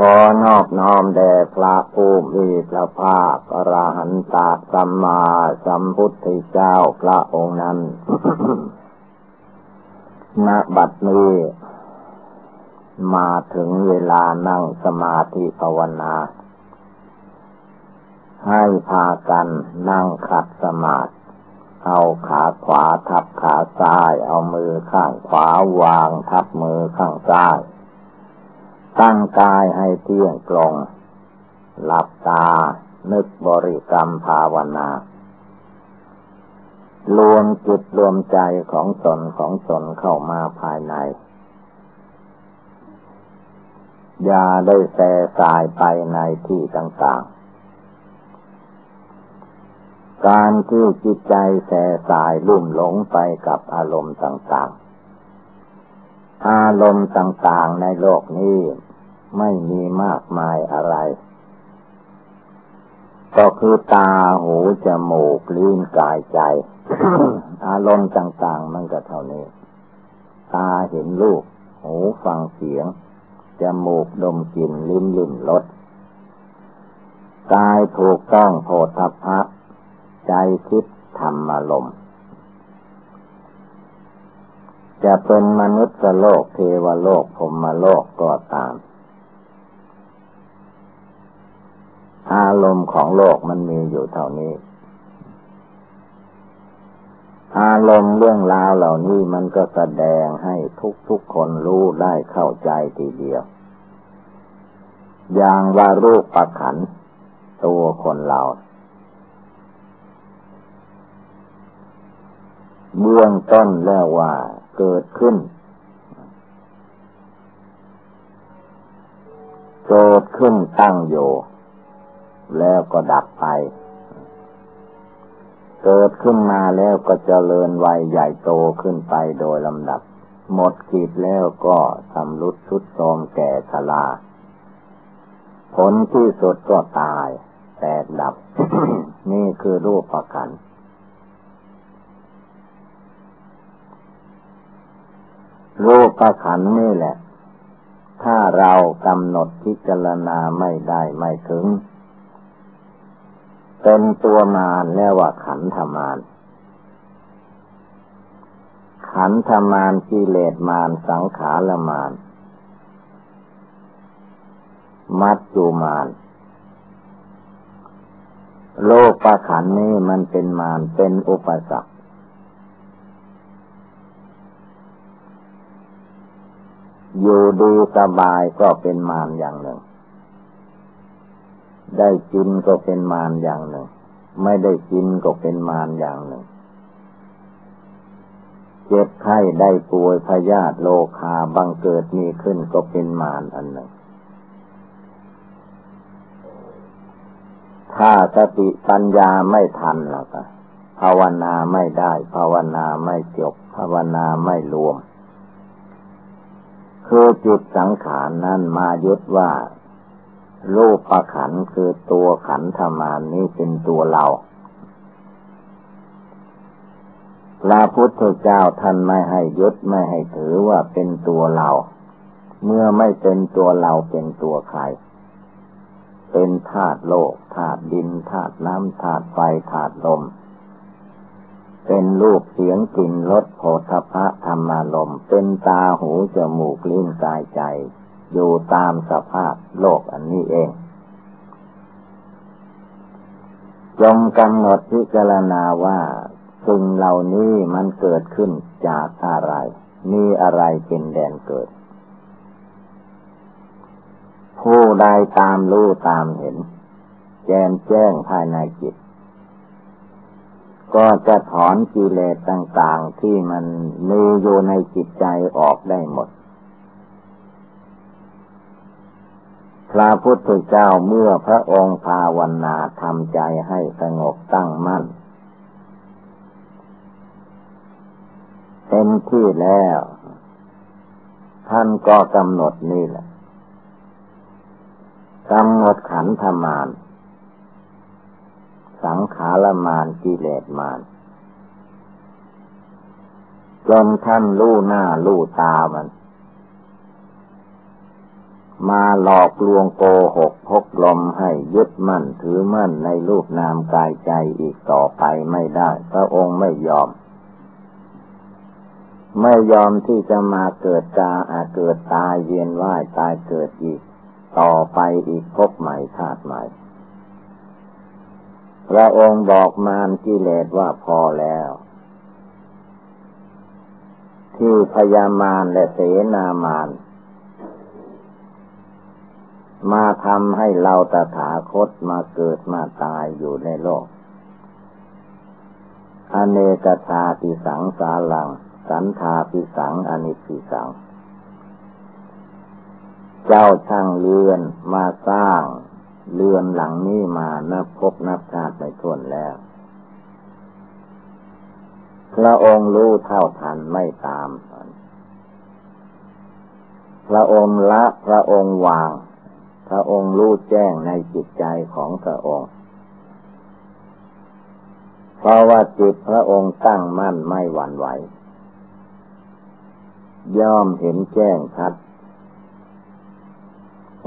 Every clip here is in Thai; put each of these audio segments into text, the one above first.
ขอนอบน้อมแด่พระผู้มีพระภาคอรหันตสัมมาสัมพุทธเจ้าพระองค์นั้นณบัดนี้มาถึงเวลานั่งสมาธิภาวนา ให้พากันนั่งขัดสมาธิเอาขาขวาทับขาซ้าย เอามือข้างขวาวางทับมือข้างซ้าย ตั้งกายให้เที่ยงตรง หลับตา นึกบริกรรมภาวนารวมจิตรวมใจของตนของตนเข้ามาภายใน อย่าได้แส่สายไปในที่ต่างๆ การที่จิตใจแส่สายลุ่มหลงไปกับอารมณ์ต่างๆ อารมณ์ต่างๆในโลกนี้ ไม่มีมากมายอะไร ก็คือตาหูจมูกลิ้นกายใจ อารมณ์ต่าง ๆ มันก็เท่านี้ ตาเห็นรูปหูฟังเสียง จมูกดมกลิ่นลิ้นลิ้มรสกายถูกต้องโพธพะใจคิดธรรมารมจะเป็นมนุษย์โลกเทวโลกพรมโลกก็ตาม อารมณ์ของโลกมันมีอยู่เท่านี้ อารมณ์เรื่องราวเหล่านี้มันก็แสดงให้ทุกทุกคนรู้ได้เข้าใจทีเดียว อย่างว่ารูปประขัน ตัวคนเรา เบื้องต้นแล้วว่าเกิดขึ้นเกิดขึ้นตั้งอยู่ แล้วก็ดับไป เกิดขึ้นมาแล้วก็เจริญวัยใหญ่โตขึ้นไปโดยลำดับ หมดขีดแล้วก็สำรุดชุดโทมแก่ชราผลที่สุดก็ตาย แตกดับ นี่คือรูปประคันรูปประคันนี่แหละ ถ้าเรากำหนดพิจารณาไม่ได้ไม่ถึง เป็นตัวมารแล้วว่าขันธมารขันธมารกิเลสมารสังขารมารมัจจุมารโลกประขันนี้มันเป็นมารเป็นอุปสรรคอยู่ดีสบายก็เป็นมารอย่างหนึ่ง ได้กินก็เป็นมารอย่างหนึ่ง ไม่ได้กินก็เป็นมารอย่างหนึ่ง เจ็บไข้ได้ป่วยพยาธิโลคาบังเกิดมีขึ้นก็เป็นมารอันหนึ่ง ถ้าสติปัญญาไม่ทันแล้วก็ภาวนาไม่ได้ ภาวนาไม่จบ ภาวนาไม่รวม คือจิตสังขารนั้นมายึดว่า รูปประขันคือตัวขันธมานนี้เป็นตัวเรา พระพุทธเจ้าท่านไม่ให้ยึดไม่ให้ถือว่าเป็นตัวเรา เมื่อไม่เป็นตัวเราเป็นตัวใคร เป็นธาตุโลกธาตุดินธาตุน้ำธาตุไฟธาตุลม เป็นรูปเสียงกลิ่นรสโผฏฐะธรรมารม เป็นตาหูจมูกลิ้นกายใจ อยู่ตามสภาพโลกอันนี้เอง จงกำหนดพิจารณาว่าสิ่งเหล่านี้มันเกิดขึ้นจากอะไร มีอะไรเป็นแดนเกิด ผู้ใดตามรู้ตามเห็น แจ้งแจ้งภายในจิต ก็จะถอนกิเลสต่างๆที่มันมีอยู่ในจิตใจออกได้หมด พระพุทธเจ้าเมื่อพระองค์ภาวนาทำใจให้สงบตั้งมั่นเต็มที่แล้ว ท่านก็กำหนดนี่แหละกำหนดขันธมาน สังขารมานกิเลสมานจนท่านรู้หน้ารู้ตามัน มาหลอกลวงโกหกพกลมให้ยึดมั่นถือมั่นในรูปนามกายใจอีกต่อไปไม่ได้ พระองค์ไม่ยอม ไม่ยอมที่จะมาเกิดจาอาเกิดตายเวียนว่ายตายเกิดอีก ต่อไปอีกพบใหม่ชาติใหม่ พระองค์บอกมารกิเลสว่าพอแล้วที่พยามารและเสนามาร มาทำให้เราตถาคตมาเกิดมาตายอยู่ในโลก อเนกชาติสังสาลัง สันทาปิสังอนิปิสัง เจ้าช่างเรือนมาสร้างเรือนหลังนี้มานับพบนับชาติไม่ท้วนแล้ว พระองค์รู้เท่าทันไม่ตาม พระองค์ละพระองค์วาง พระองค์รู้แจ้งในจิตใจของพระองค์ เพราะว่าจิตพระองค์ตั้งมั่นไม่หวั่นไหว ย่อมเห็นแจ้งชัด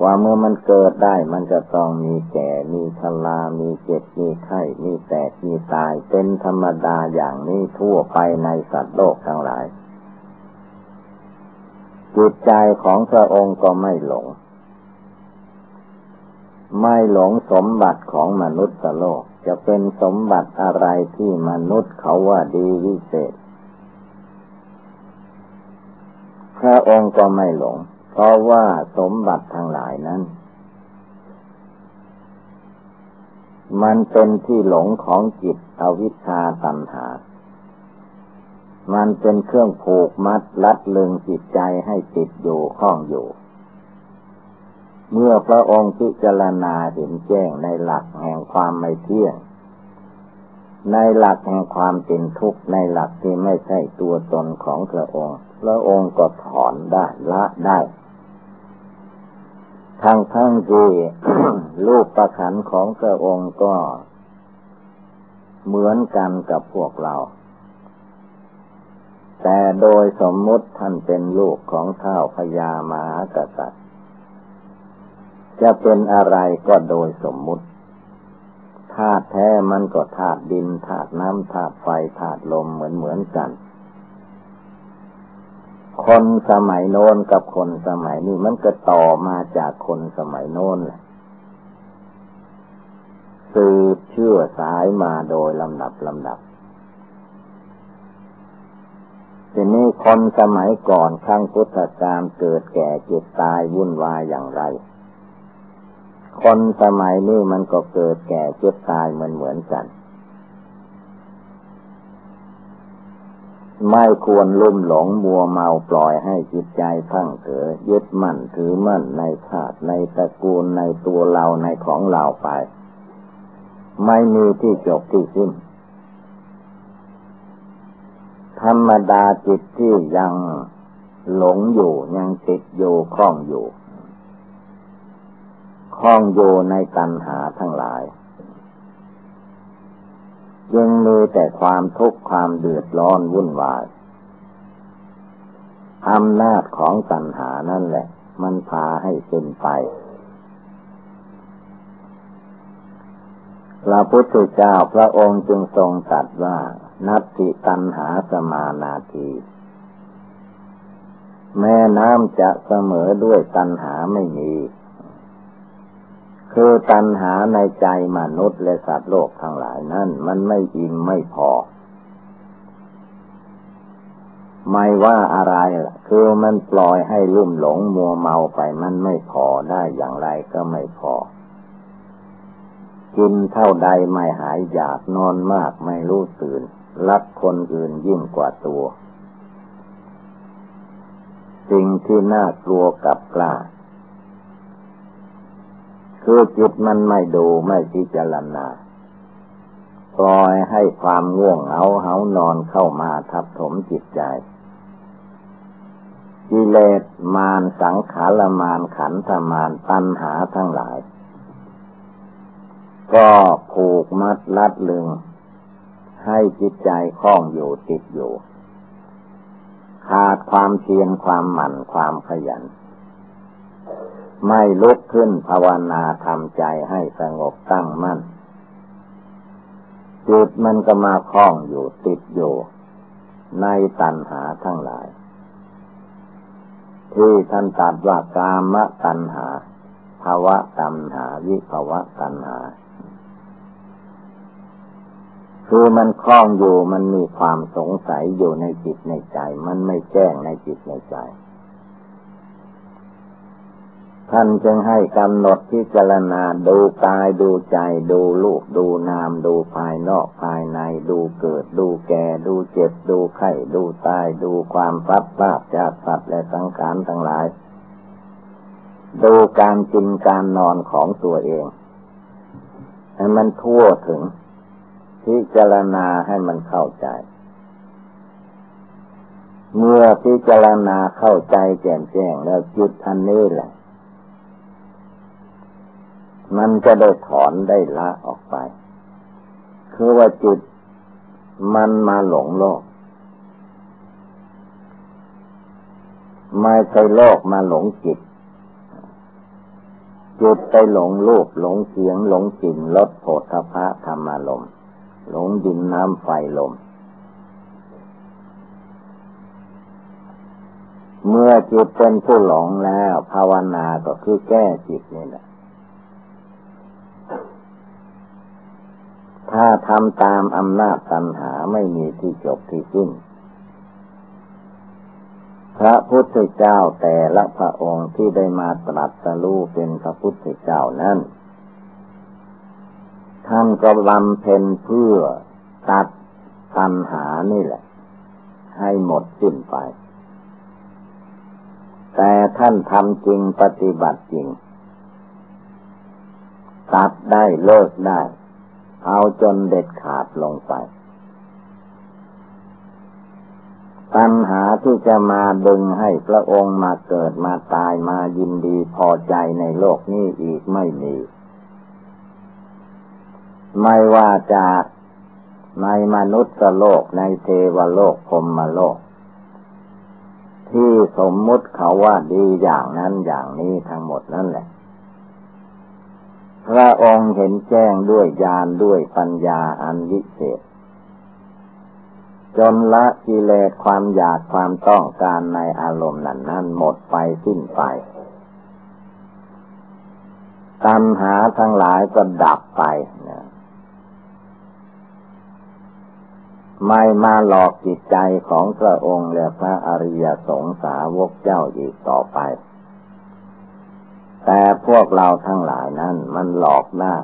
ว่าเมื่อมันเกิดได้มันจะต้องมีแก่ มีชรามีเจ็บ มีไข้ มีแตก มีตาย เป็นธรรมดาอย่างนี้ทั่วไปในสัตว์โลกทั้งหลาย จิตใจของพระองค์ก็ไม่หลง ไม่หลงสมบัติของมนุษย์โลก จะเป็นสมบัติอะไรที่มนุษย์เขาว่าดีวิเศษ พระองค์ก็ไม่หลง เพราะว่าสมบัติทั้งหลายนั้น มันเป็นที่หลงของจิตอวิชชาตัณหา มันเป็นเครื่องผูกมัดลัดลึงจิตใจให้ติดอยู่ข้องอยู่ เมื่อพระองค์พิจารณาเห็นแจ้งในหลักแห่งความไม่เที่ยง ในหลักแห่งความเป็นทุกข์ในหลักที่ไม่ใช่ตัวตนของพระองค์ พระองค์ก็ถอนได้ละได้ทั้งทั้งที่รูปประขันของพระองค์ก็เหมือนกันกับพวกเรา แต่โดยสมมุติท่านเป็นลูกของเท้าพญามหากษัตริย์ จะเป็นอะไรก็โดยสมมุติธาตุแท้มันก็ธาตุดินธาตุน้ำธาตุไฟธาตุลมเหมือนเหมือนกัน คนสมัยโน้นกับคนสมัยนี้มันก็ต่อมาจากคนสมัยโน้นแหละสืบเชื่อสายมาโดยลำดับลำดับทีนี้คนสมัยก่อนครั้งพุทธกาลเกิดแก่เจ็บตายวุ่นวายอย่างไร คนสมัยนี้มันก็เกิดแก่เจ็บตายเหมือนเหมือนกัน ไม่ควรลุ่มหลงมัวเมาปล่อยให้จิตใจพังเกิดยึดมั่นถือมั่นในชาติในตระกูลในตัวเราในของเราไป ไม่มีที่จบที่สิ้นธรรมดาจิตที่ยังหลงอยู่ยังติดอยู่คล้องอยู่ คล้องอยู่ในตัณหาทั้งหลายยังมีแต่ความทุกข์ความเดือดร้อนวุ่นวายอำนาจของตัณหานั่นแหละ มันพาให้เป็นไป พระพุทธเจ้าพระองค์จึงทรงตรัสว่า นัตติตัณหาสมานาที แม่น้ำจะเสมอด้วยตัณหาไม่มี คือตัณหาในใจมนุษย์และสัตว์โลกทั้งหลายนั้นมันไม่อิ่มไม่พอ ไม่ว่าอะไรคือมันปล่อยให้ลุ่มหลงมัวเมาไปมันไม่พอได้อย่างไรก็ไม่พอ กินเท่าใดไม่หายอยากนอนมากไม่รู้ตื่น รักคนอื่นยิ่งกว่าตัว สิ่งที่น่ากลัวกับกล้า คือจิตมันไม่ดูไม่พิจารณาปล่อยให้ความง่วงเหงาเหานอนเข้ามาทับถมจิตใจ กิเลสมารสังขารมารขันธมารตัณหาทั้งหลาย ก็ผูกมัดลัดลึง ให้จิตใจคล้องอยู่ติดอยู่ ขาดความเพียรความหมั่นความขยัน ไม่ลุกขึ้นภาวนาทำใจให้สงบตั้งมั่นจิตมันก็มาคล้องอยู่ติดอยู่ ในตัณหาทั้งหลาย ที่ท่านตัดว่ากามตัณหาภาวะตัณหา วิภาวะตัณหา คือมันคล้องอยู่มันมีความสงสัยอยู่ในจิตในใจ มันไม่แจ้งในจิตในใจ ท่านจึงให้กำหนดพิจารณาดูกายดูใจดูลูกดูนามดูภายนอกภายในดูเกิดดูแก่ดูเจ็บดูไข้ดูตายดูความพัดพลาดจากสัตว์และสังขารทั้งหลาย ดูการกินการนอนของตัวเองให้มันทั่วถึง พิจารณาให้มันเข้าใจ เมื่อพิจารณาเข้าใจแจ่มแจ้งแล้วจุดอันนี้แหละ มันจะได้ถอนได้ละออกไป คือว่าจิตมันมาหลงโลก ไม่ใช่โลกมาหลงจิต จิตไปหลงรูปหลงเสียงหลงกลิ่นรสโผฏฐะธรรมารมหลงดินน้ำไฟลม เมื่อจิตเป็นผู้หลงแล้ว ภาวนาก็คือแก้จิตนี่แหละ ถ้าทำตามอำนาจตัณหาไม่มีที่จบที่สิ้น พระพุทธเจ้าแต่ละพระองค์ที่ได้มาตรัสรู้เป็นพระพุทธเจ้านั้นท่านก็บำเพ็ญเพื่อตัดตัณหานี่แหละ ให้หมดสิ้นไป แต่ท่านทำจริงปฏิบัติจริง ตัดได้เลิกได้ เอาจนเด็ดขาดลงไป ปัญหาที่จะมาดึงให้พระองค์มาเกิดมาตายมายินดีพอใจในโลกนี้อีกไม่มี ไม่ว่าจากในมนุษย์โลกในเทวโลกพรมโลก ที่สมมุติเขาว่าดีอย่างนั้นอย่างนี้ทั้งหมดนั่นแหละ พระองค์เห็นแจ้งด้วยญาณด้วยปัญญาอันวิเศษ จนละกิเลสความอยากความต้องการในอารมณ์นั้นนั้นหมดไปสิ้นไปตัณหาทั้งหลายก็ดับไปนะไม่มาหลอกจิตใจของพระองค์และพระอริยสงสาวกเจ้าอีกต่อไป แต่พวกเราทั้งหลายนั้นมันหลอกได้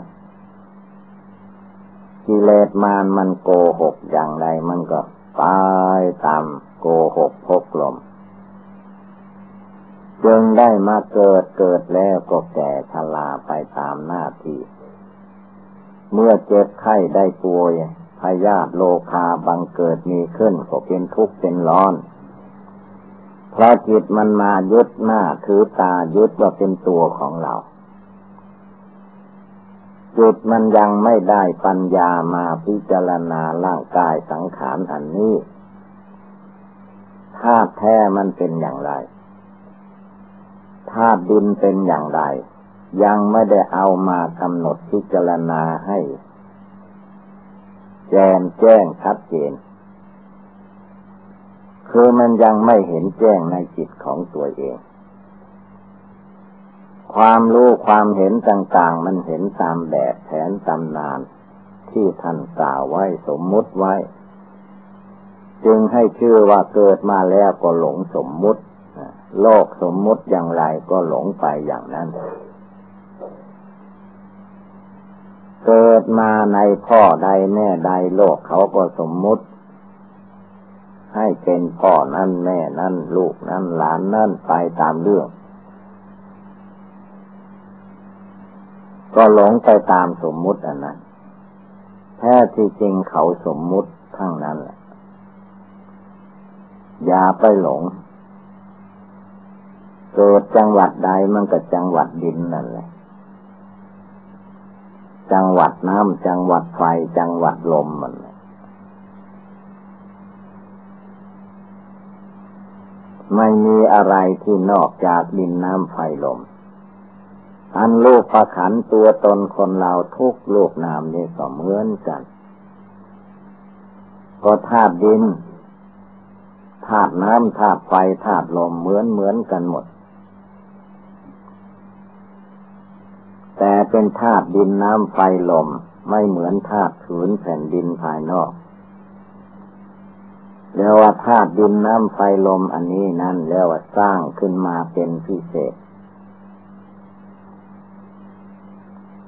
กิเลสมานมันโกหกอย่างไรมันก็ตายตามโกหกพกลม จึงได้มาเกิดเกิดแล้วก็แก่ชราไปตามหน้าที่ เมื่อเจ็บไข้ได้ป่วยพยาธิโลคาบังเกิดมีขึ้นก็เป็นทุกข์เป็นร้อน พราะจิตมันมายึดหน้าถือตายึดว่าเป็นตัวของเราจิตมันยังไม่ได้ปัญญามาพิจารณาร่างกายสังขารอันนี้ธาตุแท้มันเป็นอย่างไรธาตุดินเป็นอย่างไร ยังไม่ได้เอามากำหนดพิจารณาให้ แจมแจ้งชัดเจน คือมันยังไม่เห็นแจ้งในจิตของตัวเอง ความรู้ความเห็นต่าง ๆ มันเห็นตามแบบแผนตำนาน ที่ท่านกล่าวไว้สมมุติไว้ จึงให้ชื่อว่าเกิดมาแล้วก็หลงสมมุติ โลกสมมุติอย่างไรก็หลงไปอย่างนั้นเกิดมาในพ่อใดแม่ใดโลกเขาก็สมมุติ ให้เป็นพ่อนั่นแม่นั่นลูกนั่นหลานนั่นไปตามเรื่อง ก็หลงไปตามสมมุติอันนั้นแท้ที่จริงเขาสมมุติทั้งนั้นแหละอย่าไปหลง เกิดจังหวัดใดมันก็จังหวัดดินนั่นแหละ จังหวัดน้ำจังหวัดไฟจังหวัดลมมัน ไม่มีอะไรที่นอกจากดินน้ำไฟลม อันลูกประขันตัวตนคนเราทุกลูกนามนี่ก็เหมือนกัน ก็ธาตุดินธาตุน้ำธาตุไฟธาตุลมเหมือนเหมือนกันหมด แต่เป็นธาตุดินน้ำไฟลมไม่เหมือนธาตุผืนแผ่นดินภายนอก เรียกว่าธาตุดินน้ำไฟลมอันนี้นั่นเรียกว่าสร้างขึ้นมาเป็นพิเศษ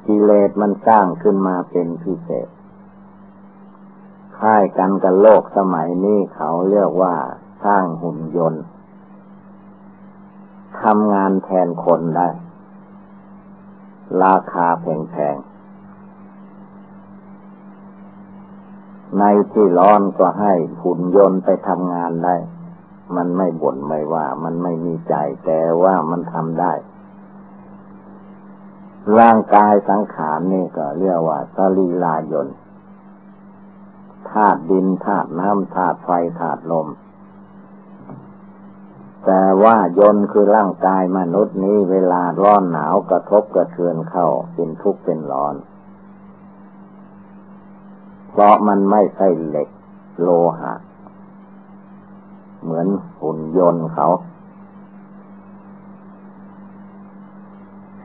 กิเลสมันสร้างขึ้นมาเป็นพิเศษค่ายกันกับโลกสมัยนี้เขาเรียกว่าสร้างหุ่นยนต์ทำงานแทนคนได้ ราคาแพงๆ ในที่ร้อนก็ให้หุ่นยนต์ไปทำงานได้ มันไม่บ่นไม่ว่า มันไม่มีใจแต่ว่ามันทำได้ ร่างกายสังขารนี่ก็เรียกว่าสลีลายนธาตุดินธาตุน้ำธาตุไฟธาตุลม แต่ว่ายนคือร่างกายมนุษย์นี้เวลาร้อนหนาวกระทบกระเทือนเข้าเป็นทุกข์เป็นร้อน เพราะมันไม่ใช่เหล็กโลหะ เหมือนหุ่นยนต์เขา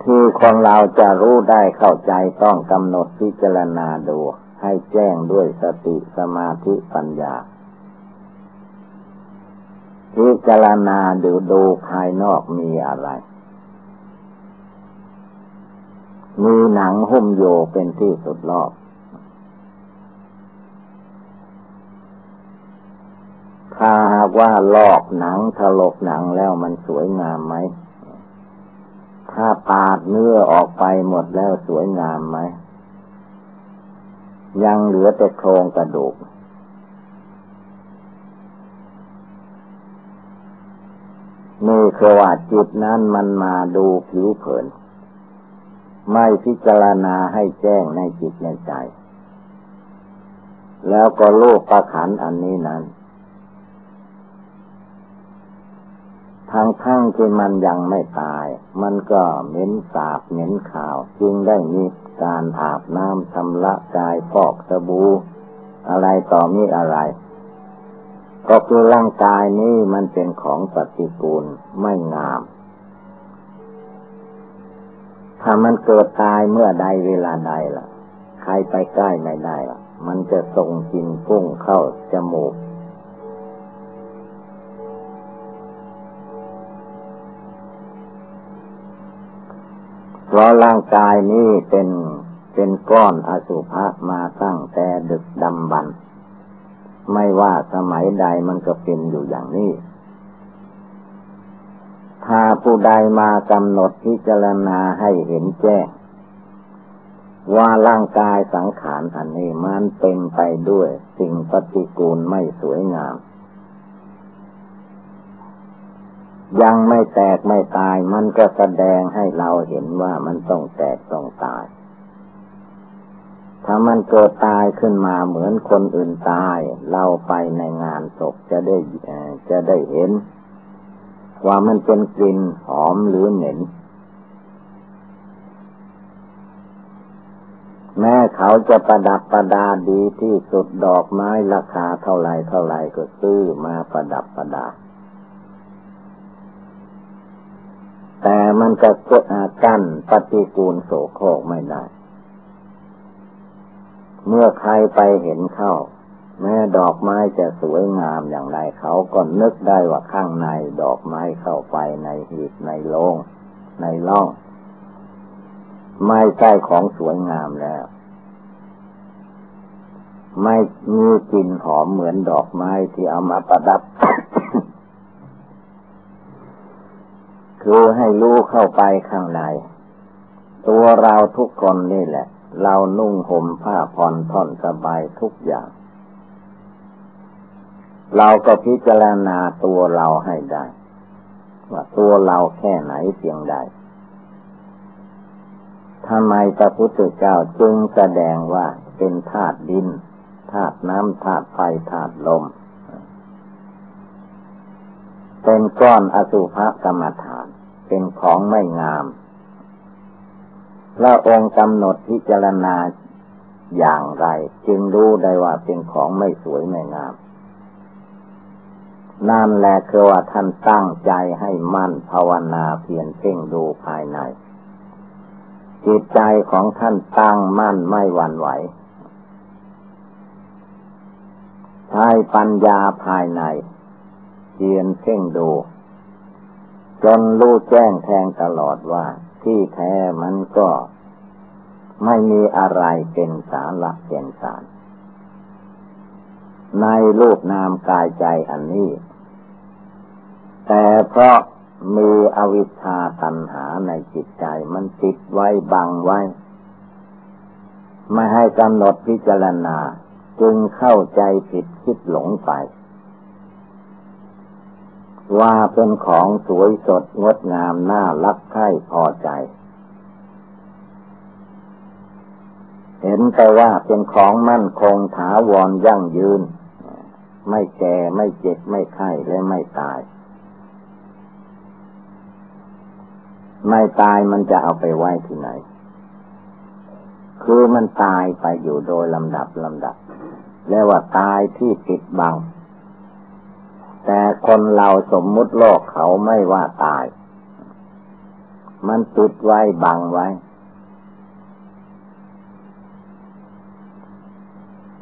ที่คนเราจะรู้ได้เข้าใจต้องกำหนดพิจารณาดู ให้แจ้งด้วยสติสมาธิปัญญาพิจารณาดูดูภายนอกมีอะไร มีหนังหุ้มโยเป็นที่สุดรอบ ถ้าหากว่าลอกหนังถลกหนังแล้วมันสวยงามไหม ถ้าปาดเนื้อออกไปหมดแล้วสวยงามไหม ยังเหลือแต่โครงกระดูก นี่คือว่าจิตนั้นมันมาดูผิวเผิน ไม่พิจารณาให้แจ้งในจิตในใจ แล้วก็โลกประขันอันนี้นั้น ทั้งทั้งที่มันยังไม่ตาย มันก็เหม็นสาบเหม็นข่าว จึงได้มีการอาบน้ำชำระกายฟอกสบู่อะไรต่อมีอะไร ก็คือร่างกายนี้มันเป็นของปฏิกูลไม่งาม ถ้ามันเกิดตายเมื่อใดเวลาใดล่ะ ใครไปใกล้ไม่ได้ล่ะ มันจะส่งกินฟุ้งเข้าจมูก เพราะร่างกายนี้เป็นเป็นก้อนอสุภะมาตั้งแต่ดึกดำบรรพ์ไม่ว่าสมัยใดมันก็เป็นอยู่อย่างนี้ ถ้าผู้ใดมากำหนดพิจารณาให้เห็นแจ้งว่าร่างกายสังขารอันนี้มันเป็นไปด้วยสิ่งปฏิกูลไม่สวยงาม ยังไม่แตกไม่ตาย มันก็แสดงให้เราเห็นว่ามันต้องแตกต้องตาย ถ้ามันเกิดตายขึ้นมาเหมือนคนอื่นตาย เราไปในงานศพจะได้จะได้เห็น ว่ามันเป็นกลิ่นหอมหรือเหม็นแม้เขาจะประดับประดาดีที่สุดดอกไม้ราคาเท่าไรเท่าไรก็ซื้อมาประดับประดา แต่มันก็กดกั้นปฏิกูลโสโครกไม่ได้ เมื่อใครไปเห็นเข้า แม้ดอกไม้จะสวยงามอย่างไรเขาก็นึกได้ว่าข้างในดอกไม้เข้าไปในหีบในโลง ในล่อง ไม่ใช่ของสวยงามแล้ว ไม่มีกลิ่นหอมเหมือนดอกไม้ที่เอามาประดับ คือให้รู้เข้าไปข้างใน ตัวเราทุกคนนี่แหละ เรานุ่งห่มผ้าผ่อนท่อนสบายทุกอย่าง เราก็พิจารณาตัวเราให้ได้ ว่าตัวเราแค่ไหนเพียงใดทำไมพระพุทธเจ้าจึงแสดงว่าเป็นธาตุดินธาตุน้ำธาตุไฟธาตุลม เป็นก้อนอสุภกรรมฐาน เป็นของไม่งามพระองค์กำหนดพิจารณาอย่างไร จึงรู้ได้ว่าเป็นของไม่สวยไม่งาม นั่นแหละคือว่าท่านตั้งใจให้มั่นภาวนาเพียรเพ่งดูภายใน จิตใจของท่านตั้งมั่นไม่หวั่นไหวใช้ปัญญาภายใน เพียรเพ่งดู จนรู้แจ้งแทงตลอดว่า ที่แท้มันก็ไม่มีอะไรเป็นสาระเป็นสาร ในรูปนามกายใจอันนี้ แต่เพราะมีอวิชชาตัณหาในจิตใจมันติดไว้บังไว้ ไม่ให้กำหนดพิจารณาจึงเข้าใจผิดคิดหลงไป ว่าเป็นของสวยสดงดงามน่ารักใคร่พอใจ เห็นแต่ว่าเป็นของมั่นคงถาวรยั่งยืน ไม่แก่ไม่เจ็บไม่ไข้และไม่ตาย ไม่ตายมันจะเอาไปไว้ที่ไหน คือมันตายไปอยู่โดยลำดับลำดับเรียกว่าตายที่ปิดบัง แต่คนเราสมมุติโลกเขาไม่ว่าตาย มันปิดไว้บังไว้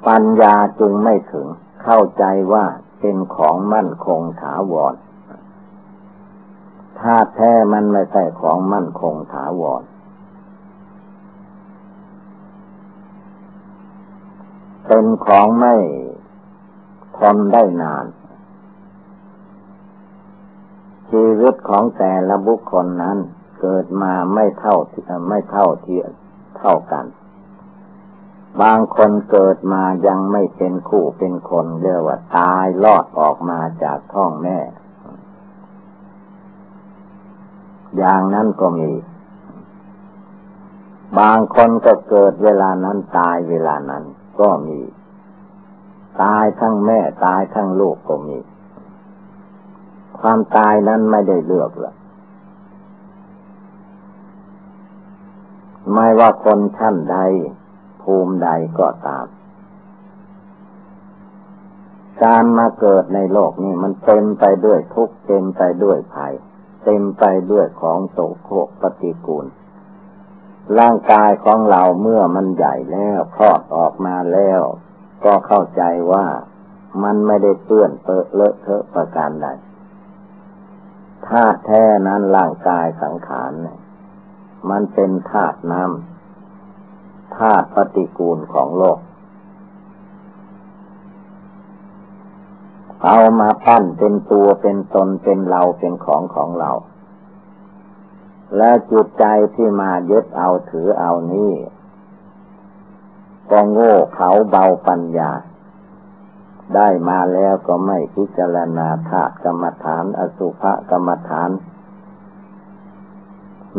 ปัญญาจึงไม่ถึง เข้าใจว่าเป็นของมั่นคงถาวรถ้าแท้มันไม่ใช่ของมั่นคงถาวร เป็นของไม่ทนได้นาน ชีวิตของแต่ละบุคคลนั้นเกิดมาไม่เท่าไม่เท่าเทียมเท่ากัน บางคนเกิดมายังไม่เป็นคู่เป็นคนเรียกว่าตายลอดออกมาจากท้องแม่ อย่างนั้นก็มี บางคนก็เกิดเวลานั้นตายเวลานั้นก็มี ตายทั้งแม่ตายทั้งลูกก็มี ความตายนั้นไม่ได้เลือกหรอกไม่ว่าคนชั้นใด ภูมิใดก็ตาม การมาเกิดในโลกนี้มันเต็มไปด้วยทุกข์เต็มไปด้วยภัย เต็มไปด้วยของโสโครกปฏิกูล ร่างกายของเราเมื่อมันใหญ่แล้วคลอดออกมาแล้ว ก็เข้าใจว่ามันไม่ได้เปื้อนเปอะเลอะเทอะประการใด ธาตุแท้นั้นร่างกายสังขารเนี่ยมันเป็นธาตุน้ำธาตุปฏิกูลของโลก เอามาปั้นเป็นตัวเป็นตนเป็นเราเป็นของของเรา และจิตใจที่มายึดเอาถือเอานี้ก็โง่เขาเบาปัญญา ได้มาแล้วก็ไม่พิจารณาธาตุกรรมฐาน อสุภกรรมฐาน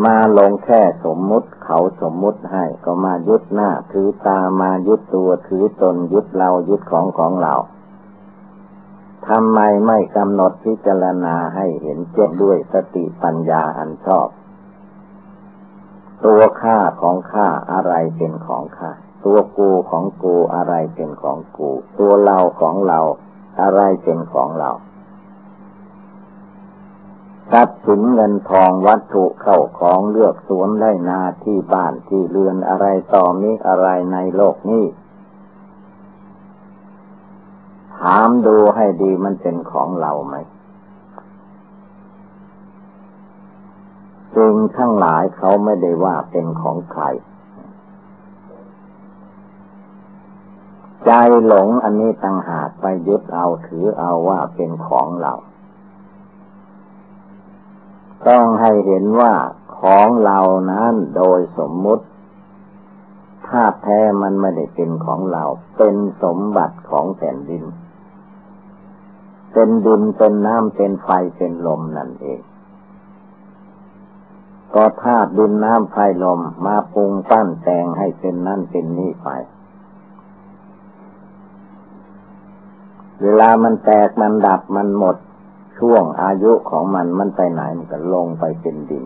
มาลงแค่สมมุติเขาสมมุติให้ก็มายึดหน้าถือตามายึดตัวถือตนยึดเรายึดของของเราทำไมไม่กำหนดพิจารณาให้เห็นเจด้วยสติปัญญาอันชอบ ตัวข้าของข้าอะไรเป็นของข้า ตัวกูของกูอะไรเป็นของกู ตัวเราของเรา อะไรเป็นของเราทรัพย์สินเงินทองวัตถุเข้าของเลือกสวนได้นาที่บ้านที่เรือนอะไรต่อมีอะไรในโลกนี้ถามดูให้ดีมันเป็นของเราไหมสิ่งทั้งหลายเขาไม่ได้ว่าเป็นของใคร ใจหลงอันนี้ต่างหากไปยึดเอาถือเอาว่าเป็นของเรา ต้องให้เห็นว่าของเรานั้นโดยสมมุติธาตุแท้มันไม่ได้เป็นของเรา เป็นสมบัติของแผ่นดิน เป็นดินเป็นน้ำเป็นไฟเป็นลมนั่นเอง ก็ธาตุดินน้ำไฟลมมาปรุงปั้นแต่งให้เป็นนั่นเป็นนี่ไป เวลามันแตกมันดับมันหมดช่วงอายุของมันมันไปไหนมันก็ลงไปเป็นดิน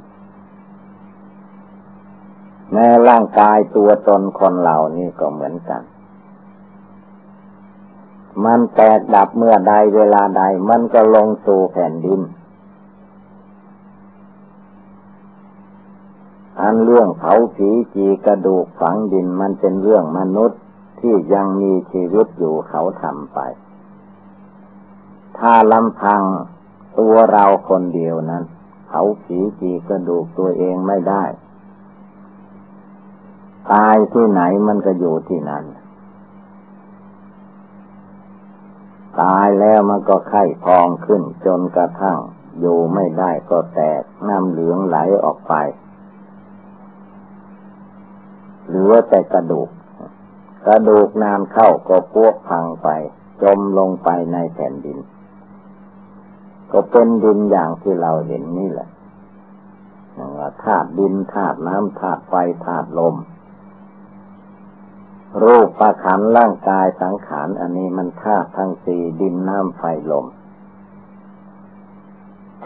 แม้ร่างกายตัวตนคนเหล่านี้ก็เหมือนกัน มันแตกดับเมื่อใดเวลาใดมันก็ลงสู่แผ่นดิน อันเรื่องเผาผีจีกระดูกฝังดินมันเป็นเรื่องมนุษย์ที่ยังมีชีวิตอยู่เขาทำไป ถ้าลำพังตัวเราคนเดียวนั้นเผาผีจีกระดูกตัวเองไม่ได้ ตายที่ไหนมันก็อยู่ที่นั่นตายแล้วมันก็ไข้พองขึ้นจนกระทั่ง อยู่ไม่ได้ก็แตกน้ำเหลืองไหลออกไป เหลือแต่กระดูก กระดูกนานเข้าก็พวกพังไป จมลงไปในแผ่นดิน ก็เป็นดินอย่างที่เราเห็นนี่แหละธาตุดินธาตุน้ำธาตุไฟธาตุลม รูปประขันร่างกายสังขารอันนี้มันธาตุทั้งสี่ดินน้ำไฟลม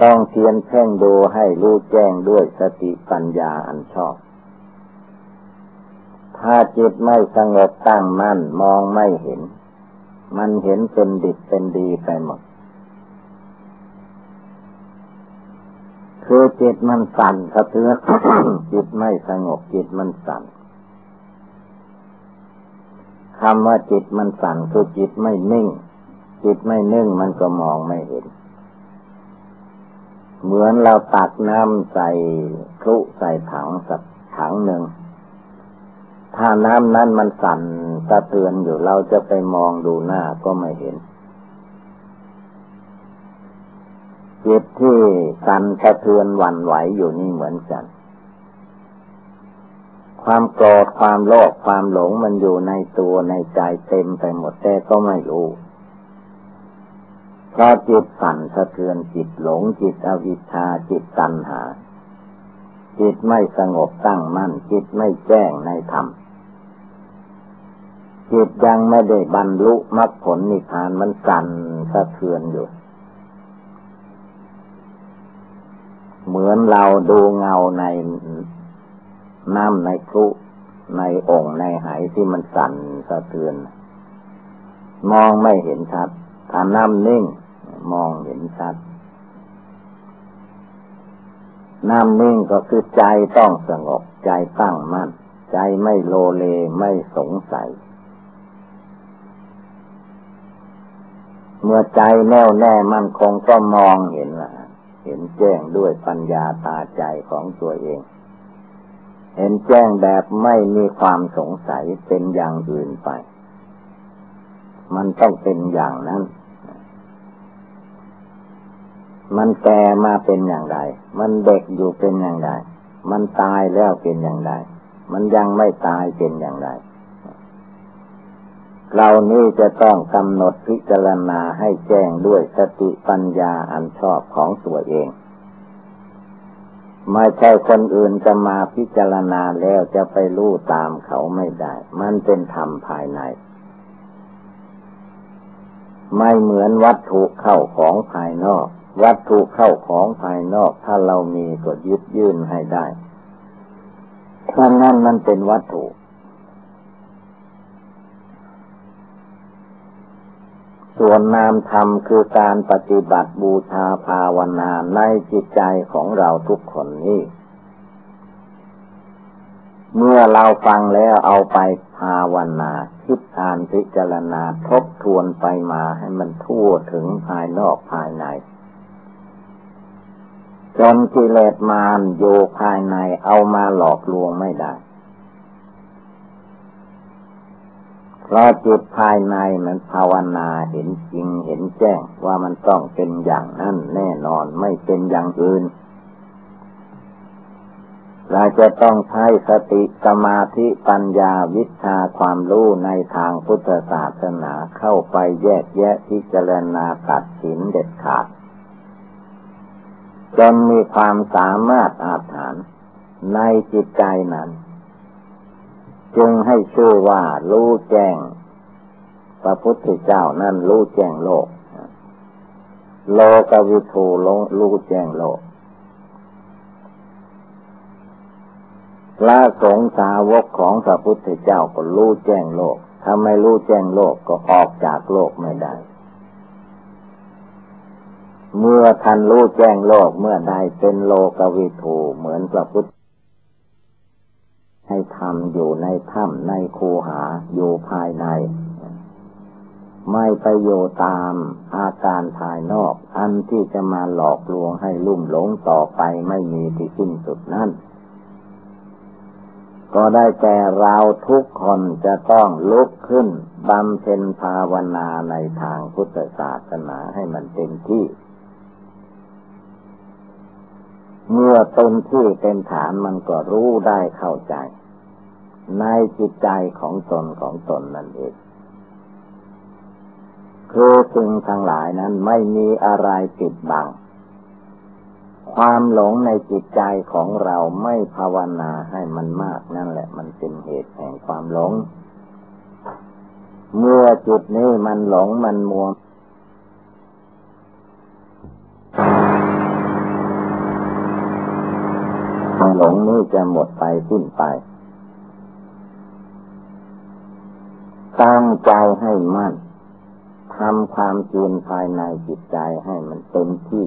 ต้องเทียนแพ่งดูให้รู้แจ้งด้วยสติปัญญาอันชอบ ถ้าจิตไม่สงบตั้งมั่นมองไม่เห็น มันเห็นเป็นดิบเป็นดีไปหมด คือจิตมันสั่นสะเทือนจิตไม่สงบจิตมันสั่นคำว่าจิตมันสั่นคือจิตไม่นิ่ง จิตไม่นิ่งมันก็มองไม่เห็น เหมือนเราตักน้ำใส่คลุใส่ถังสักถังหนึ่ง ถ้าน้ำนั้นมันสั่นสะเทือนอยู่เราจะไปมองดูหน้าก็ไม่เห็น จิตที่สั่นสะเทือนหวั่นไหวอยู่นี่เหมือนกัน ความโกรธความโลภความหลงมันอยู่ในตัวในใจเต็มไปหมดแต่ก็ไม่รู้เพราะจิตสั่นสะเทือนจิตหลงจิตอวิชชาจิตตัณหา จิตไม่สงบตั้งมั่น จิตไม่แจ้งในธรรมจิตยังไม่ได้บรรลุมรรคผลนิพพานมันสั่นสะเทือนอยู่ เหมือนเราดูเงาในน้ำในครุในองค์ในหายที่มันสั่นสะเทือน มองไม่เห็นชัดถ้าน้ำนิ่ง มองเห็นชัด น้ำนิ่งก็คือใจต้องสงบใจตั้งมั่น ใจไม่โลเลไม่สงสัย เมื่อใจแน่วแน่มั่นคงก็มองเห็นละ ห็นแจ้งด้วยปัญญาตาใจของตัวเอง เห็นแจ้งแบบไม่มีความสงสัยเป็นอย่างอื่นไป มันต้องเป็นอย่างนั้น มันแก่มาเป็นอย่างไร มันเด็กอยู่เป็นอย่างไร มันตายแล้วเป็นอย่างไร มันยังไม่ตายเป็นอย่างไร เรานี่จะต้องกำหนดพิจารณาให้แจ้งด้วยสติปัญญาอันชอบของตัวเอง ไม่ใช่คนอื่นจะมาพิจารณาแล้วจะไปรู้ตามเขาไม่ได้ มันเป็นธรรมภายใน ไม่เหมือนวัตถุเข้าของภายนอก วัตถุเข้าของภายนอก ถ้าเรามีก็ยึดยื่นให้ได้เพราะนั้นมันเป็นวัตถุ ส่วนนามธรรมคือการปฏิบัติบูชาภาวนาในจิตใจของเราทุกคนนี้เมื่อเราฟังแล้วเอาไปภาวนาคิดอ่านพิจารณาทบทวนไปมาให้มันทั่วถึงภายนอกภายใน จนกิเลสมารโยภายในเอามาหลอกลวงไม่ได้ เพราะจิตภายในมันภาวนาเห็นจริงเห็นแจ้งว่ามันต้องเป็นอย่างนั้นแน่นอนไม่เป็นอย่างอื่นเราจะต้องใช้สติสมาธิปัญญาวิชาความรู้ในทางพุทธศาสนาเข้าไปแยกแยะพิจารณาตัดสินเด็ดขาดจนมีความสามารถอาถรรพ์ในจิตใจนั้น จึงให้ชื่อว่ารู้แจ้งพระพุทธเจ้านั่นรู้แจ้งโลก โลกวิทูรู้แจ้งโลกพระสงฆ์สาวกของพระพุทธเจ้าก็รู้แจ้งโลก ถ้าไม่รู้แจ้งโลกก็ออกจากโลกไม่ได้ เมื่อท่านรู้แจ้งโลกเมื่อใดเป็นโลกวิถูเหมือนพระพุทธ ให้ทำอยู่ในถ้ำในคูหาอยู่ภายใน ไม่ไปโยตามอาการภายนอก อันที่จะมาหลอกลวงให้ลุ่มหลงต่อไปไม่มีที่สิ้นสุดนั่นก็ได้แก่เราทุกคนจะต้องลุกขึ้นบำเพ็ญภาวนาในทางพุทธศาสนาให้มันเต็มที่ เมื่อเต็มที่เป็นฐานมันก็รู้ได้เข้าใจ ในจิตใจของตนของตนนั่นเอง คือสิ่งทั้งหลายนั้นไม่มีอะไรปิดบัง ความหลงในจิตใจของเราไม่ภาวนาให้มันมากนั่นแหละ มันเป็นเหตุแห่งความหลง เมื่อจุดนี้มันหลงมันมัวความหลงนี้จะหมดไปสิ้นไป ตั้งใจให้มั่นทำความจริงภายในจิตใจให้มันเต็มที่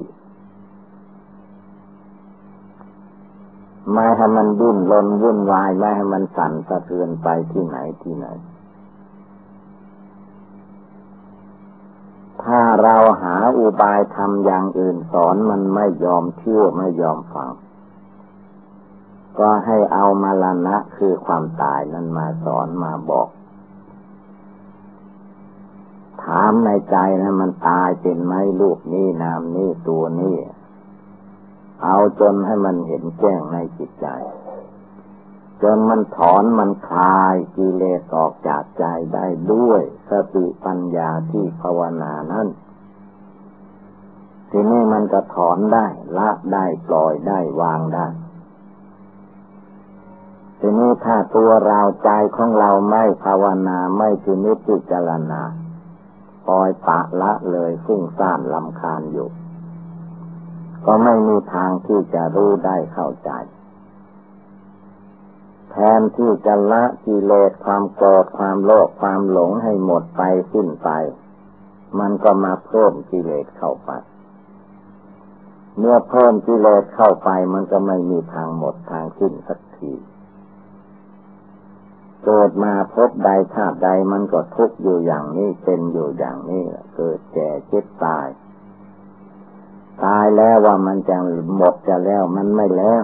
ไม่ให้มันดิ้นรนวุ่นวายไม่ให้มันสั่นสะเทือนไปที่ไหนที่ไหน ถ้าเราหาอุบายทำอย่างอื่นสอนมันไม่ยอมเชื่อไม่ยอมฟัง ก็ให้เอามาลณะคือความตายนั้นมาสอนมาบอก ถามในใจนะมันตายเป็นไหมลูกนี่นามนี่ตัวนี่เอาจนให้มันเห็นแจ้งในจิตใจ จนมันถอนมันคลายกิเลสออกจากใจได้ด้วยสติปัญญาที่ภาวนานั้นทีนี้มันก็ถอนได้ ละได้ปล่อยได้วางได้ทีนี้ถ้าตัวเราใจของเราไม่ภาวนาไม่พินิจพิจารณา ปล่อยปะละเลยฟุ้งซ่านลำคาญอยู่ ก็ไม่มีทางที่จะรู้ได้เข้าใจ แทนที่จะละกิเลสความโกรธความโลภความหลงให้หมดไปสิ้นไป มันก็มาเพิ่มกิเลสเข้าไป เมื่อเพิ่มกิเลสเข้าไปมันก็ไม่มีทางหมดทางสิ้นสักที เกิดมาพบใดชาติใดมันก็ทุกข์อยู่อย่างนี้เป็นอยู่อย่างนี้เกิดแก่เจ็บตาย ตายแล้วว่ามันจะหมดจะแล้วมันไม่แล้ว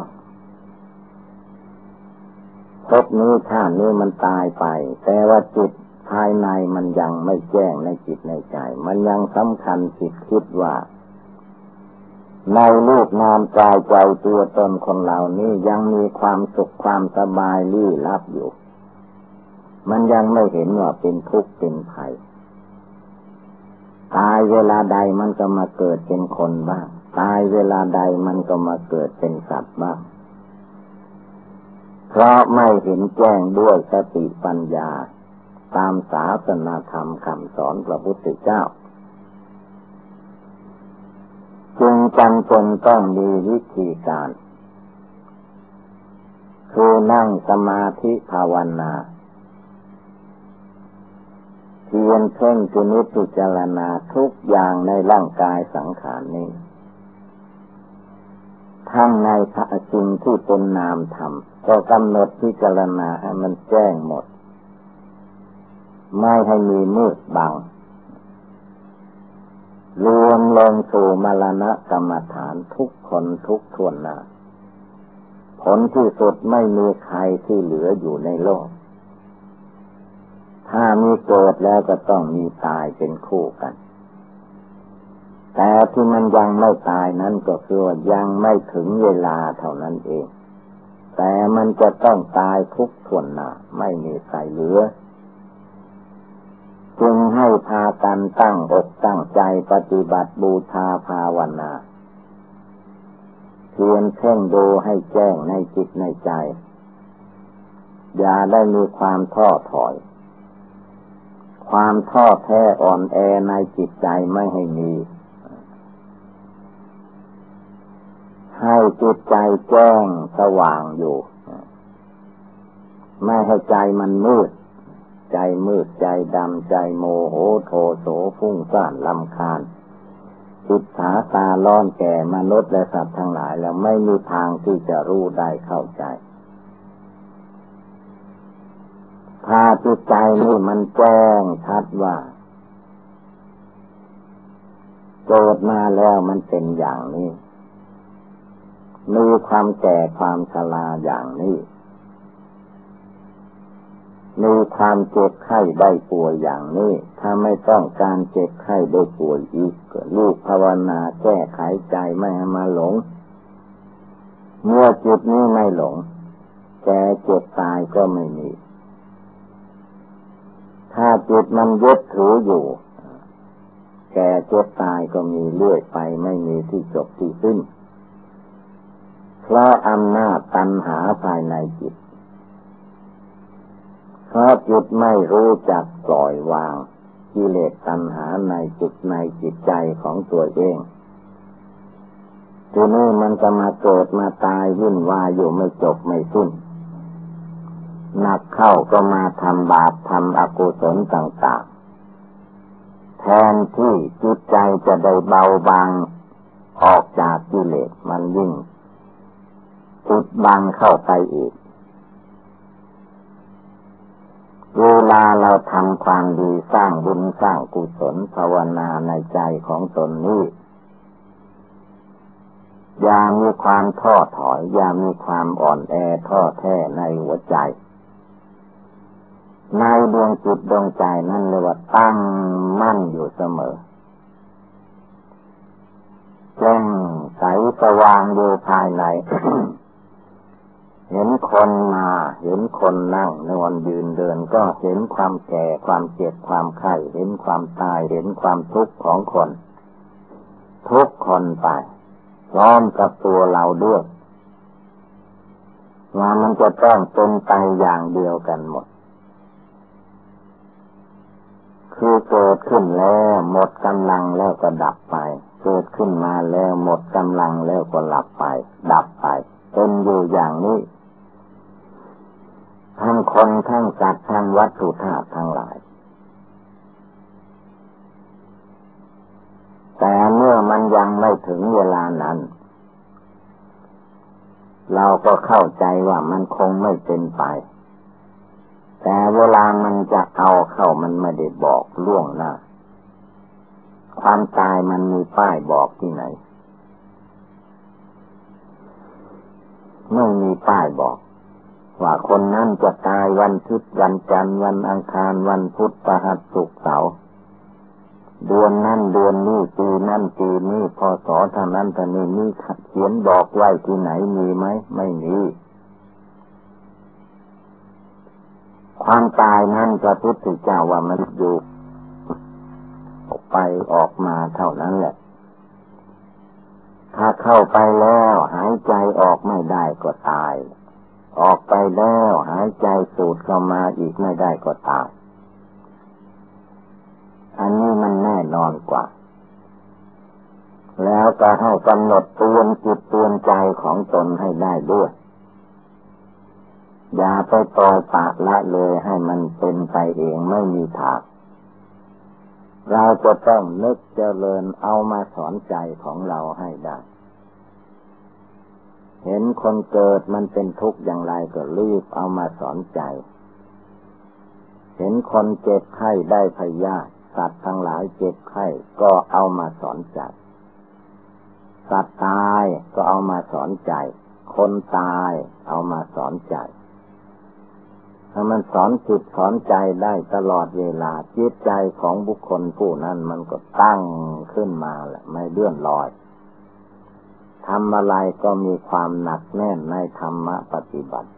พบนี้ชาตินี้มันตายไป แต่ว่าจิตภายในมันยังไม่แจ้งในจิตในใจ มันยังสำคัญจิตคิดว่า ในลูกนามกายใจตัวตนคนเหล่านี้ยังมีความสุขความสบายลี้ลับอยู่ มันยังไม่เห็นว่าเป็นทุกข์เป็นภัยตายเวลาใดมันก็มาเกิดเป็นคนบ้าง ตายเวลาใดมันก็มาเกิดเป็นสัตว์บ้าง เพราะไม่เห็นแจ้งด้วยสติปัญญา ตามศาสนาธรรมคำสอนพระพุทธเจ้า จึงจำเป็นต้องมีวิธีการ คือนั่งสมาธิภาวนา เพียนเพ่งจุนิพิจารณาทุกอย่างในร่างกายสังขารนี้ ทั้งในพระสิ่งที่เป็นนามธรรม ก็กำหนดพิจารณาให้มันแจ้งหมด ไม่ให้มีมืดบัง รวมลงสู่มรณะกรรมฐานทุกคนทุกทวนนาผลที่สุดไม่มีใครที่เหลืออยู่ในโลก ถ้ามีเกิดแล้วก็ต้องมีตายเป็นคู่กัน แต่ที่มันยังไม่ตายนั้นก็คือว่ายังไม่ถึงเวลาเท่านั้นเอง แต่มันจะต้องตายทุกทวนหนาไม่มีใครเหลือ จึงให้พากันตั้งอกตั้งใจปฏิบัติบูชาภาวนาเพียนเพ่งดูให้แจ้งในจิตในใจ อย่าได้มีความท้อถอย ความท้อแท้อ่อนแอในจิตใจไม่ให้มี ให้จิตใจแจ้งสว่างอยู่ ไม่ให้ใจมันมืด ใจมืดใจดำใจโมโหโทโสฟุ้งซ่านลำคาญจิตสาตาล้อนแก่มนุษย์และสัตว์ทั้งหลายแล้วไม่มีทางที่จะรู้ได้เข้าใจ ถ้าจิตใจนี่มันแจ้งชัดว่าเกิดมาแล้วมันเป็นอย่างนี้ มีความแก่ความชราอย่างนี้ มีความเจ็บไข้ได้ป่วยอย่างนี้ ถ้าไม่ต้องการเจ็บไข้ได้ป่วยอีกลูกภาวนาแก้ไขใจไม่ให้มาหลง เมื่อจิตนี้ไม่หลง แก่เจ็บตายก็ไม่มี ถ้าจิตมันยึดถืออยู่ แก่เจ็บตายก็มีเลื่อยไปไม่มีที่จบที่สิ้น เพราะอำนาจตัณหาภายในจิต เพราะจิตไม่รู้จักปล่อยวางกิเลสตัณหาในจิตในจิตใจของตัวเองทีนี้มันจะมาเกิดมาตายวุ่นวายอยู่ไม่จบไม่สิ้น หนักเข้าก็มาทำบาปทำอกุศลต่างๆ แทนที่จิตใจจะได้เบาบางออกจากกิเลสมันยิ่งปิดบังเข้าไปอีก เวลาเราทำความดีสร้างบุญสร้างกุศลภาวนาในใจของตนนี้อย่ามีความท้อถอย อย่ามีความอ่อนแอท้อแท้ในหัวใจ ในดวงจิตดวงใจนั่นเลยว่าตั้งมั่นอยู่เสมอแจ้งใสสว่างอยู่ภายใน เห็นคนมา เห็นคนนั่งนอนยืนเดิน ก็เห็นความแก่ความเจ็บความไข้เห็นความตายเห็นความทุกข์ของคน ทุกคนไปพร้อมกับตัวเราด้วยว่ามันจะต้องเป็นไปอย่างเดียวกันหมด คือเกิดขึ้นแล้วหมดกำลังแล้วก็ดับไป เกิดขึ้นมาแล้วหมดกำลังแล้วก็หลับไป ดับไป เป็นอยู่อย่างนี้ทั้งคนทั้งสัตว์ทั้งวัตถุธาตุทั้งหลาย แต่เมื่อมันยังไม่ถึงเวลานั้น เราก็เข้าใจว่ามันคงไม่เป็นไป แต่เวลามันจะเอาเข้ามันไม่ได้บอกล่วงหน้า ความตายมันมีป้ายบอกที่ไหน ไม่มีป้ายบอก ว่าคนนั้นจะตายวันพุธวันจันทร์วันอังคารวันพุธประหัสสุกเสาร์เดือนนั้นเดือนนี้ปีนั้นปีนี้พศเท่านั้นท่านี้มีเขียนบอกไว้ที่ไหนมีไหมไม่มี ความตายนั้นพระพุทธเจ้าว่ามันอยู่ออกไปออกมาเท่านั้นแหละ ถ้าเข้าไปแล้วหายใจออกไม่ได้ก็ตาย ออกไปแล้วหายใจสูดเข้ามาอีกไม่ได้ก็ตาย อันนี้มันแน่นอนกว่า แล้วก็ให้กำหนดตือนจิตตือนใจของตนให้ได้ด้วย อย่าไปปล่อยปากละเลยให้มันเป็นไปเองไม่มีทางเราจะต้องนึกเจริญเอามาสอนใจของเราให้ได้ เห็นคนเกิดมันเป็นทุกข์อย่างไรก็รีบเอามาสอนใจ เห็นคนเจ็บไข้ได้พยาธิสัตว์ทั้งหลายเจ็บไข้ก็เอามาสอนใจ สัตว์ตายก็เอามาสอนใจ คนตายเอามาสอนใจ สอนจิตสอนใจได้ตลอดเวลา จิตใจของบุคคลผู้นั้นมันก็ตั้งขึ้นมาแหละไม่เลื่อนลอยทำอะไรก็มีความหนักแน่นในธรรมะปฏิบัติ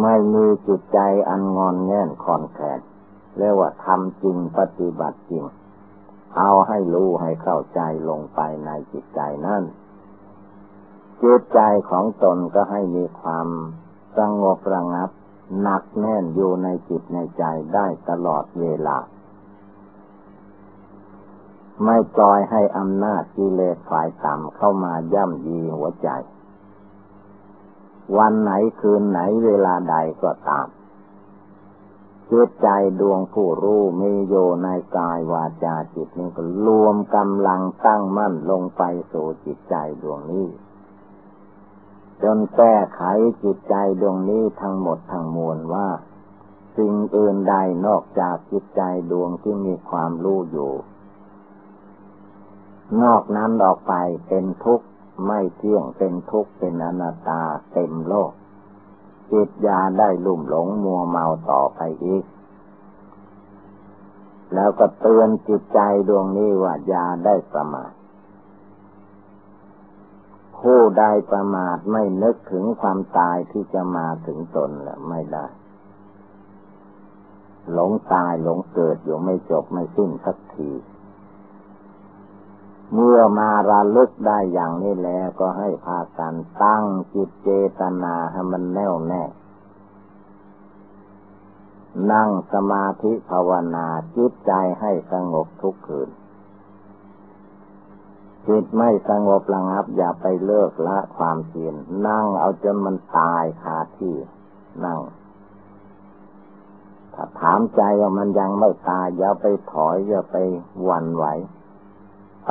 ไม่มีจิตใจอันงอนแง่นคอนแขนเรียกว่าทำจริงปฏิบัติจริง เอาให้รู้ให้เข้าใจลงไปในจิตใจนั่นจิตใจของตนก็ให้มีความ งบระงับ หนักแน่นอยู่ในจิตในใจได้ตลอดเวลา ไม่ปล่อยให้อำนาจกิเลสฝ่ายต่ำเข้ามาย่ำยีหัวใจ วันไหนคืนไหนเวลาใดก็ตามจิตใจดวงผู้รู้มีโยในกายวาจาจิตนี้ก็รวมกำลังตั้งมั่นลงไปสู่จิตใจดวงนี้ จนแก้ไขจิตใจดวงนี้ทั้งหมดทั้งมวลว่า สิ่งอื่นใดนอกจากจิตใจดวงที่มีความรู้อยู่ นอกนั้นออกไปเป็นทุกข์ไม่เที่ยงเป็นทุกข์เป็นอนัตตาเต็มโลก จิตยาได้ลุ่มหลงมัวเมาต่อไปอีก แล้วก็เตือนจิตใจดวงนี้ว่ายาได้ประมาท ผู้ใดประมาทไม่นึกถึงความตายที่จะมาถึงตนและไม่ได้ หลงตายหลงเกิดอยู่ไม่จบไม่สิ้นสักที เมื่อมาระลึกได้อย่างนี้แล้วก็ให้พากันตั้งจิตเจตนาให้มันแน่วแน่ นั่งสมาธิภาวนาจิตใจให้สงบทุกคืน จิตไม่สงบระงับ อย่าไปเลิกละความเพียรนั่งเอาจนมันตายคาที่ นั่ง ถ้าถามใจว่ามันยังไม่ตาย อย่าไปถอย อย่าไปหวั่นไหว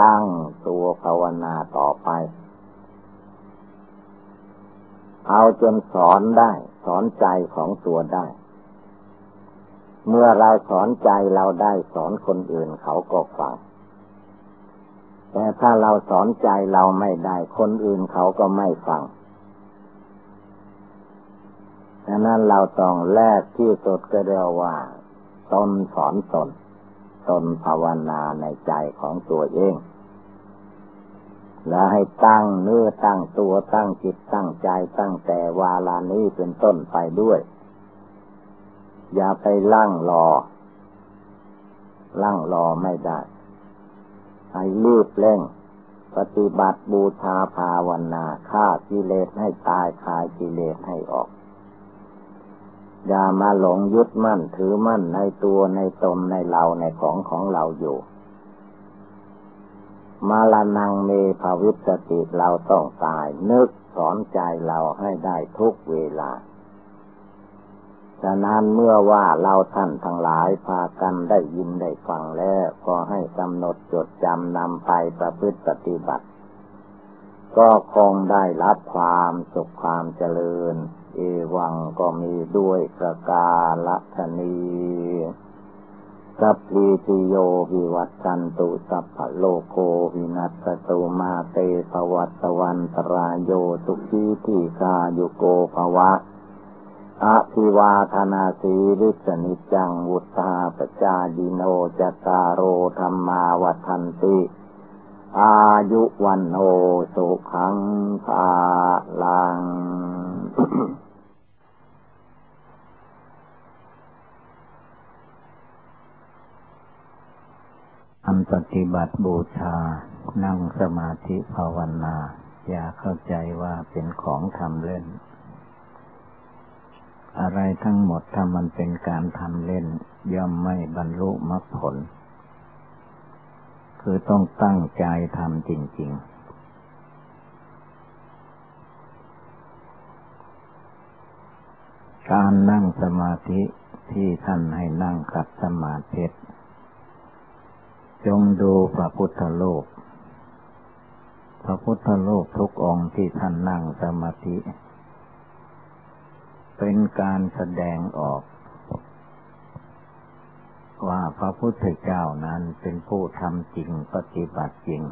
ตั้งตัวภาวนาต่อไป เอาจนสอนได้ สอนใจของตัวได้ เมื่อเราสอนใจเราได้สอนคนอื่นเขาก็ฟัง แต่ถ้าเราสอนใจเราไม่ได้ คนอื่นเขาก็ไม่ฟังดังนั้นเราต้องแรกที่สุดก็เรียกว่า ตนสอนตน ตนภาวนาในใจของตัวเอง แล้วให้ตั้งเนื้อตั้งตัวตั้งจิตตั้งใจตั้งแต่วาลานี้เป็นต้นไปด้วย อย่าไปลั่งรอ ลั่งรอไม่ได้ ให้รีบเร่ง ปฏิบัติบูชาภาวนาฆ่ากิเลสให้ตายคายกิเลสให้ออก อย่ามาหลงยึดมั่นถือมั่นในตัวในตนในเราในของของเราอยู่ มาลานังเมภาวิสติเราต้องตายนึกสอนใจเราให้ได้ทุกเวลา ฉะนั้นเมื่อว่าเราท่านทั้งหลายพากันได้ยินได้ฟังแล้วก็ให้กำหนดจดจำนำไปประพฤติปฏิบัติ ก็คงได้รับความสุขความเจริญ เอวังก็มีด้วยประกาศนีสัพพิติโยวิวัตสันตุสัพพโลโกวินัสตุมาเตภวัตวันตรายโยสุขีทีกาโยโกภวะ อภิวาธนาสีริสนิจังวุธาปจาดิโนจตารโรธรรมาวัันติ อายุวันโอสุขังภาลังอันปฏิบัติบูชา นั่งสมาธิภาวนา อย่าเข้าใจว่าเป็นของทำเล่น อะไรทั้งหมดถ้ามันเป็นการทำเล่น ย่อมไม่บรรลุมรรคผล คือต้องตั้งใจทำจริง ๆการนั่งสมาธิที่ท่านให้นั่งขัดสมาธิจงดูพระพุทธโลก พระพุทธโลกทุกองค์ที่ท่านนั่งสมาธิ เป็นการแสดงออก ว่าพระพุทธเจ้านั้นเป็นผู้ทำจริงปฏิบัติจริง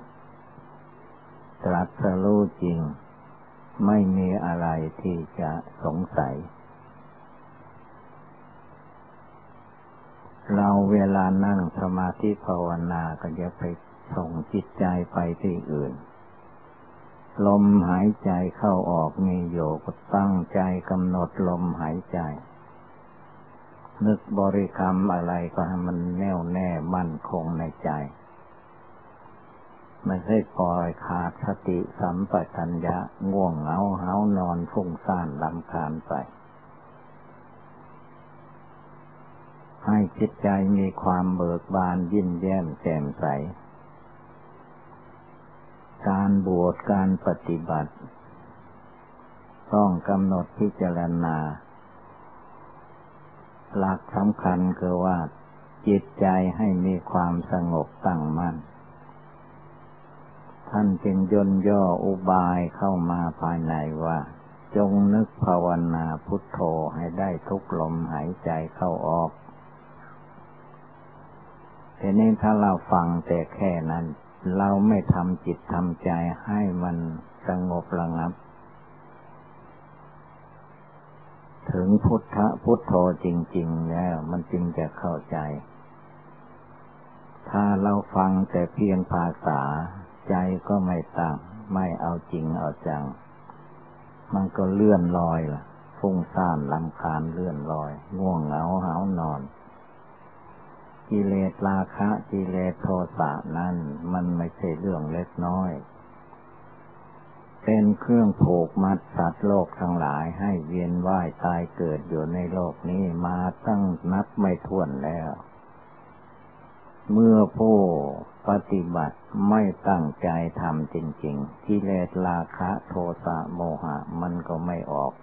ตรัสรู้จริง ไม่มีอะไรที่จะสงสัย เราเวลานั่งสมาธิภาวนาก็จะไปส่งจิตใจไปที่อื่น ลมหายใจเข้าออกมีอยู่ก็ตั้งใจกำหนดลมหายใจ นึกบริกรรมอะไรก็ให้มันแน่วแน่มั่นคงในใจ ไม่ใช่ปล่อยขาดสติสัมปชัญญะง่วงเหงาเหานอนฟุ้งซ่านลำคาญไป ให้จิตใจมีความเบิกบานยิ้มแย้มแจ่มใส บวชการปฏิบัติ ต้องกำหนดพิจารณา หลักสำคัญคือว่าจิตใจให้มีความสงบตั้งมั่น ท่านจึงย่นย่ออุบายเข้ามาภายในว่า จงนึกภาวนาพุทโธให้ได้ทุกลมหายใจเข้าออกทีนี้ถ้าเราฟังแต่แค่นั้น เราไม่ทำจิตทำใจให้มันสงบระงับ ถึงพุทธพุทโธจริง ๆ แล้ว มันจึงจะเข้าใจ ถ้าเราฟังแต่เพียงภาษา ใจก็ไม่ตั้งไม่เอาจริงเอาจัง มันก็เลื่อนลอยล่ะ ฟุ้งซ่านลำคาญเลื่อนลอย ง่วงเหงาหานอน กิเลสราคะกิเลสโทสะนั้นมันไม่ใช่เรื่องเล็กน้อย เป็นเครื่องผูกมัดสัตว์โลกทั้งหลายให้เวียนว่ายตายเกิดอยู่ในโลกนี้มาตั้งนับไม่ถ้วนแล้ว เมื่อผู้ปฏิบัติไม่ตั้งใจทำจริง ๆ กิเลสราคะโทสะโมหะมันก็ไม่ออก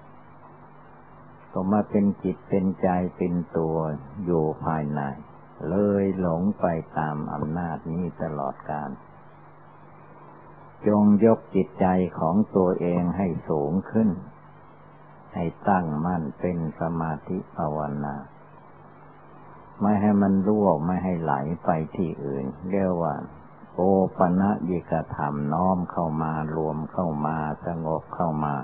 ก็มาเป็นจิตเป็นใจเป็นตัวอยู่ภายใน เลยหลงไปตามอำนาจนี้ตลอดกาลจงยกจิตใจของตัวเองให้สูงขึ้น ให้ตั้งมั่นเป็นสมาธิภาวนาไม่ให้มันรั่วไม่ให้ไหลไปที่อื่น เรียกว่าโอปะนะยิกธรรมน้อมเข้ามารวมเข้ามาสงบเข้ามา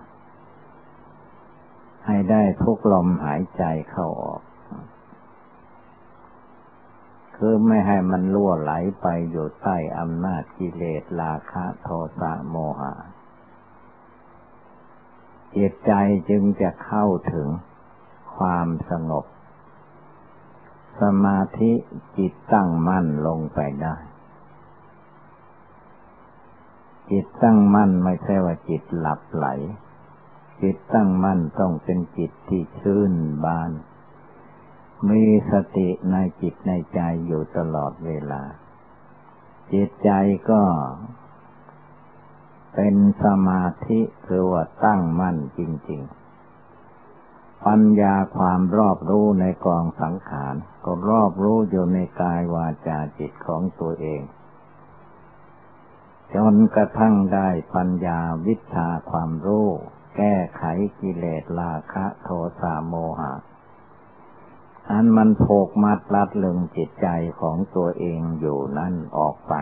ให้ได้ทุกลมหายใจเข้าออก คือไม่ให้มันล่วไหลไปอยู่ใต้อำนาจกิเลสราคะโทสะโมหะจิตใจจึงจะเข้าถึงความสงบ สมาธิจิตตั้งมั่นลงไปได้ จิตตั้งมั่นไม่ใช่ว่าจิตหลับไหล จิตตั้งมั่นต้องเป็นจิตที่ชื่นบาน มีสติในจิตในใจอยู่ตลอดเวลา จิตใจก็เป็นสมาธิคือว่าตั้งมั่นจริง ๆ ปัญญาความรอบรู้ในกองสังขาร ก็รอบรู้อยู่ในกายวาจาจิตของตัวเอง จนกระทั่งได้ปัญญาวิชาความรู้ แก้ไขกิเลสราคะโทสะโมหะ อันมันโผกมัดรัดลึงจิตใจของตัวเองอยู่นั่นออกไป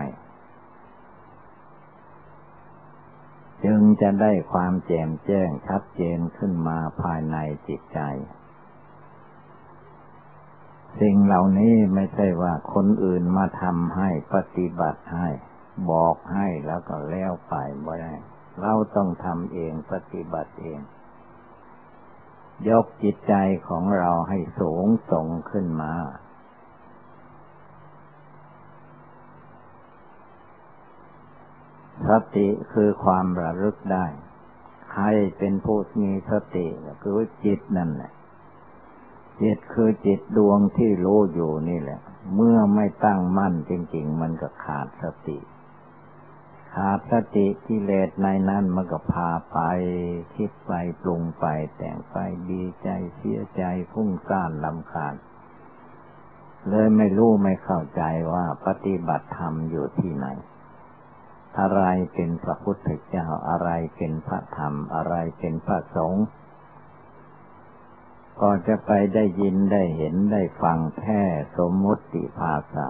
จึงจะได้ความแจ่มแจ้งชัดเจนขึ้นมาภายในจิตใจ สิ่งเหล่านี้ไม่ใช่ว่าคนอื่นมาทำให้ปฏิบัติให้ บอกให้แล้วก็แล้วไปบ่ได้เราต้องทำเองปฏิบัติเอง ยกจิตใจของเราให้สูงส่งขึ้นมา สติคือความระลึกได้ ใครเป็นผู้มีสติคือจิตนั่นแหละ จิตคือจิตดวงที่รู้อยู่นี่แหละ เมื่อไม่ตั้งมั่นจริง ๆ มันก็ขาดสติ ขาดสติกิเลสในนั้นมันก็พาไป คิดไปปรุงไปแต่งไปดีใจเสียใจพุ่งซ่านลำคาญเลยไม่รู้ไม่เข้าใจว่าปฏิบัติธรรมอยู่ที่ไหน อะไรเป็นพระพุทธเจ้าอะไรเป็นพระธรรมอะไรเป็นพระสงฆ์ก็จะไปได้ยินได้เห็นได้ฟังแค่สมมติภาษา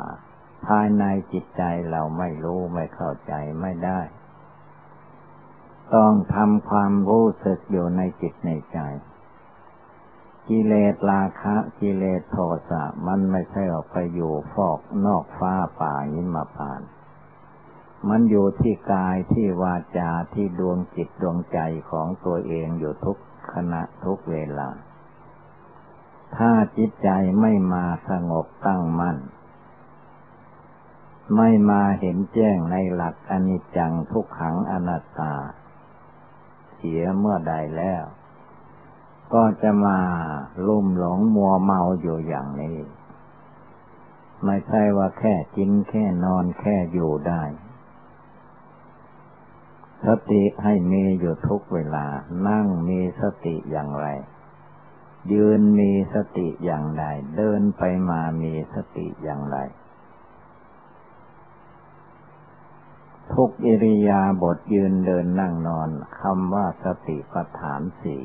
ภายในจิตใจเราไม่รู้ไม่เข้าใจไม่ได้ ต้องทำความรู้สึกอยู่ในจิตในใจ กิเลสราคะ กิเลสโทสะมันไม่ใช่ออกไปอยู่ฟอกนอกฟ้าป่าหิมพาน มันอยู่ที่กายที่วาจาที่ดวงจิตดวงใจของตัวเองอยู่ทุกขณะทุกเวลา ถ้าจิตใจไม่มาสงบตั้งมั่น ไม่มาเห็นแจ้งในหลักอนิจจังทุกขังอนัตตา เสียเมื่อใดแล้ว ก็จะมาลุ่มหลงมัวเมาอยู่อย่างนี้ ไม่ใช่ว่าแค่กินแค่นอนแค่อยู่ได้สติให้มีอยู่ทุกเวลา นั่งมีสติอย่างไร ยืนมีสติอย่างไร เดินไปมามีสติอย่างไร ทุกอิริยาบถยืนเดินนั่งนอนคำว่าสติปัฏฐานสี่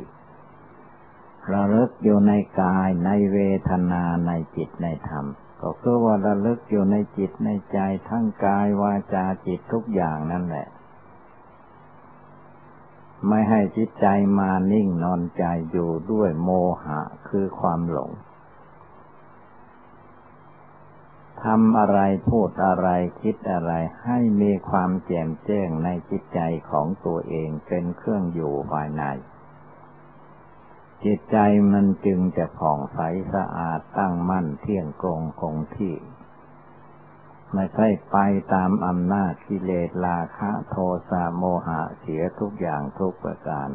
ระลึกอยู่ในกายในเวทนาในจิตในธรรม ก็คือว่าระลึกอยู่ในจิตในใจทั้งกายวาจาจิตทุกอย่างนั่นแหละ ไม่ให้จิตใจมานิ่งนอนใจอยู่ด้วยโมหะคือความหลง ทำอะไรพูดอะไรคิดอะไรให้มีความแจ่มแจ้งในจิตใจของตัวเองเป็นเครื่องอยู่ภายใน จิตใจมันจึงจะผ่องใสสะอาดตั้งมั่นเที่ยงตรงคงที่ไม่ใช่ไปตามอำนาจกิเลสราคะโทสะโมหะเสียทุกอย่างทุกประการ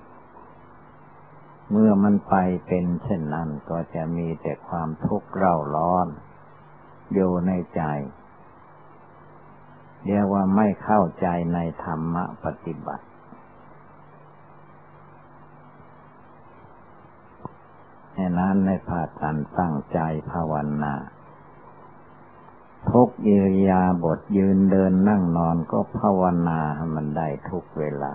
เมื่อมันไปเป็นเช่นนั้นก็จะมีแต่ความทุกข์เร่าร้อน อยู่ในใจ เรียกว่าไม่เข้าใจในธรรมปฏิบัติ ในนั้นในภาคการตั้งใจภาวนาทุกอิริยาบถยืนเดินนั่งนอนก็ภาวนาให้มันได้ทุกเวลา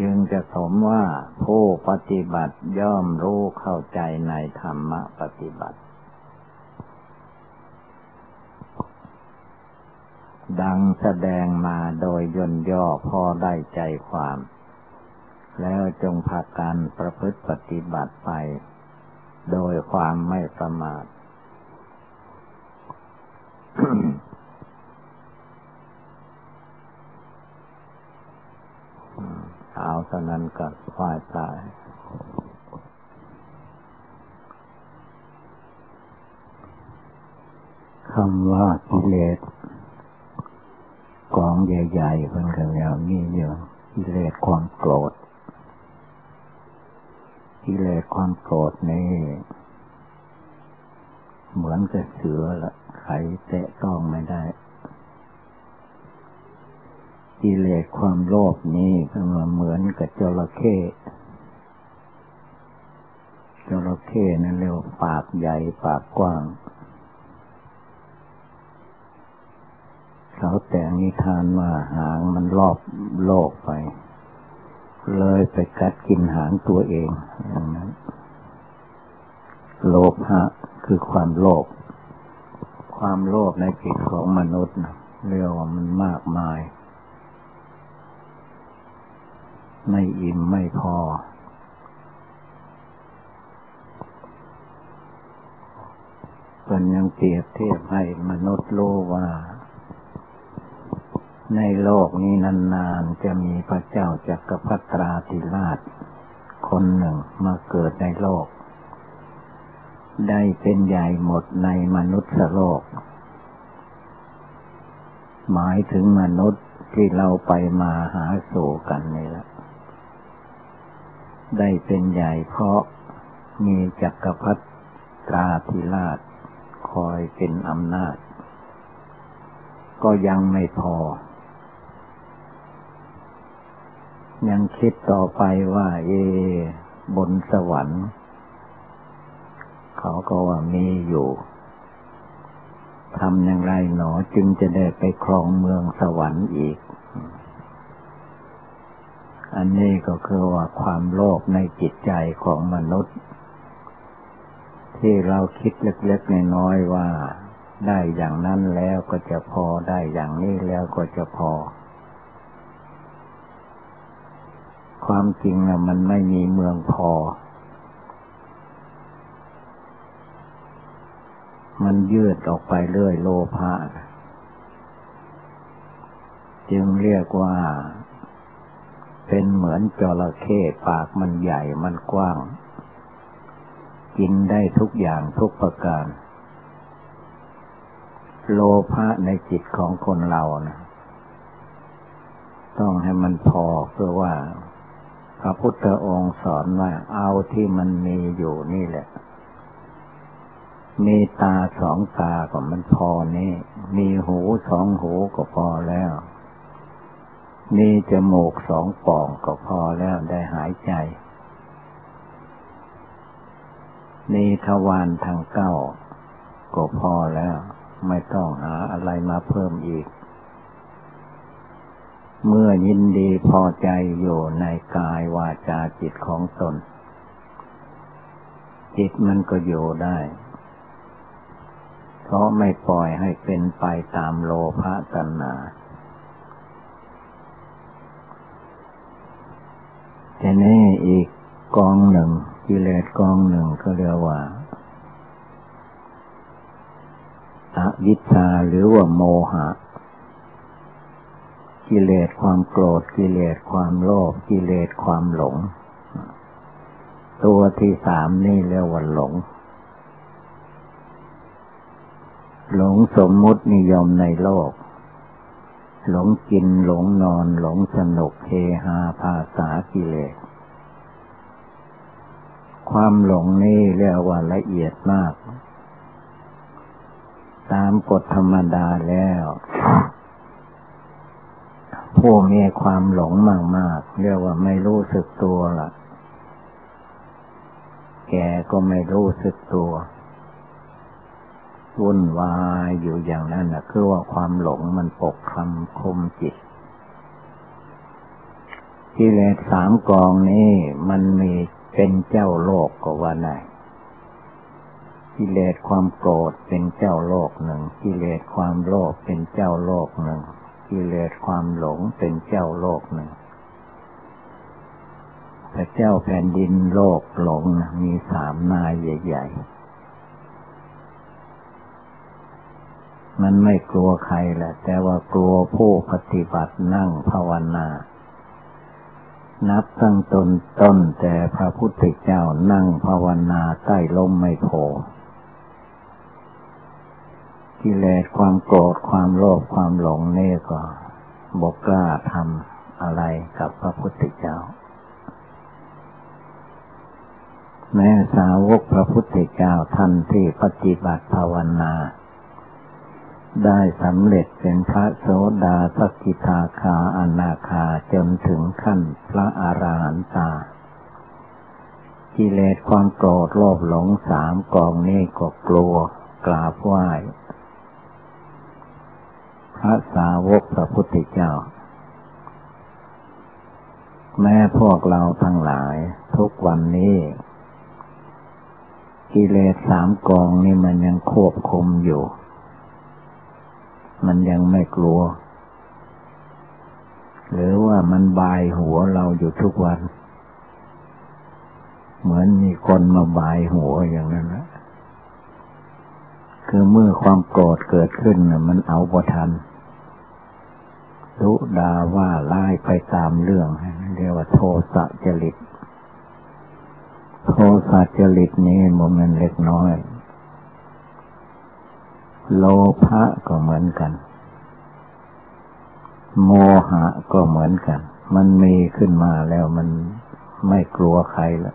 จึงจะสมว่าผู้ปฏิบัติย่อมรู้เข้าใจในธรรมปฏิบัติ ดังแสดงมาโดยย่นย่อพอได้ใจความ แล้วจงพากันประพฤติปฏิบัติไป โดยความไม่ประมาทเอาเท่านั้นก็ฝ่ายตายคำว่ากิเลส กองใหญ่ๆเพิ่นกันแล้วนี่เยอะกิเลสความโกรธกิเลสความโกรธนี่เหมือนกับเสือละไขแตะต้องไม่ได้กิเลสความโลภนี้ก็เหมือนกับจระเข้จระเข้นั่นเรียกปากใหญ่ปากกว้าง เขาแต่งนิทานว่าหางมันรอบโลกไป เลยไปกัดกินหางตัวเองอย่างนั้นโลภะคือความโลภความโลภในจิตของมนุษย์เรียกว่ามันมากมาย ไม่อิ่มไม่พอ เป็นยังเปรียบเทียบให้มนุษย์รู้ว่า ในโลกนี้นานๆ จะมีพระเจ้าจักรพรรตราธิราช คนหนึ่งมาเกิดในโลก ได้เป็นใหญ่หมดในมนุษย์โลก หมายถึงมนุษย์ที่เราไปมาหาสู่กันนี่แหละ ได้เป็นใหญ่เพราะมีจักรพรรดิราธิราช คอยเป็นอำนาจ ก็ยังไม่พอ ยังคิดต่อไปว่า เอบนสวรรค์ เขาก็ว่ามีอยู่ทำอย่างไรหนอจึงจะได้ไปครองเมืองสวรรค์อีก อันนี้ก็คือว่าความโลภในจิตใจของมนุษย์ ที่เราคิดเล็กๆน้อยๆว่า ได้อย่างนั้นแล้วก็จะพอได้อย่างนี้แล้วก็จะพอ ความจริงอะมันไม่มีเมืองพอ มันยืดออกไปเรื่อยโลภะจึงเรียกว่า เป็นเหมือนจระเข้ปากมันใหญ่มันกว้าง กินได้ทุกอย่างทุกประการ โลภะในจิตของคนเรานะต้องให้มันพอเพื่อว่า พระพุทธองค์สอนว่าเอาที่มันมีอยู่นี่แหละ มีตาสองตาก็มันพอนี่ มีหูสองหูก็พอแล้ว มีจมูกสองป่องก็พอแล้วได้หายใจ มีทวารทางเก้าก็พอแล้ว ไม่ต้องหาอะไรมาเพิ่มอีก เมื่อยินดีพอใจอยู่ในกายวาจาจิตของตน จิตมันก็อยู่ได้ เพราะไม่ปล่อยให้เป็นไปตามโลภะตัณหาแต่นี่อีกกองหนึ่งกิเลสกองหนึ่งก็เรียกว่าอวิชชาหรือว่าโมหะ กิเลสความโกรธกิเลสความโลภกิเลสความหลง ตัวที่สามนี่เรียกว่าหลง หลงสมมุตินิยมในโลก หลงกินหลงนอนหลงสนุกเฮฮาภาษากิเลส ความหลงนี่เรียกว่าละเอียดมาก ตามกฎธรรมดาแล้ว ผู้มีความหลงมากๆเรียกว่าไม่รู้สึกตัวละ่ะ แกก็ไม่รู้สึกตัววุ่นวายอยู่อย่างนั้นนะคือว่าความหลงมันปกคลุมคมจิตกิเลสสามกองนี้มันมีเป็นเจ้าโลกก็ว่าได้กิเลสความโกรธเป็นเจ้าโลกหนึ่งกิเลสความโลภเป็นเจ้าโลกหนึ่ง กิเลสความหลงเป็นเจ้าโลกหนึ่งพระเจ้าแผ่นดินโลกหลงมีสามนายใหญ่ๆ มันไม่กลัวใครแหละ แต่ว่ากลัวผู้ปฏิบัตินั่งภาวนา นับตั้งตนต้นแต่พระพุทธเจ้านั่งภาวนาใต้ลมไม่โพ กิเลสความโกรธความโลภความหลงนี่ก็บกกล้าทำอะไรกับพระพุทธเจ้า แม้สาวกพระพุทธเจ้าท่านที่ปฏิบัติภาวนา ได้สำเร็จเป็นพระโสดาสกิทาคาอนาคาจนถึงขั้นพระอารหันตากิเลสความโกรธโลภหลงสามกองนี้ก็กลัวกราบไหว้ พระสาวกพระพุทธเจ้า แม้พวกเราทั้งหลาย ทุกวันนี้ กิเลสสามกองนี่มันยังควบคุมอยู่ มันยังไม่กลัว หรือว่ามันบายหัวเราอยู่ทุกวัน เหมือนมีคนมาบายหัวอย่างนั้นนะ คือเมื่อความโกรธเกิดขึ้นมันเอาบ่ทันดุดาว่าไล่ไปตามเรื่องเรียกว่าโทสะจริต โทสะจริตนี้มันเล็กน้อย โลภะก็เหมือนกัน โมหะก็เหมือนกัน มันมีขึ้นมาแล้วมันไม่กลัวใครละ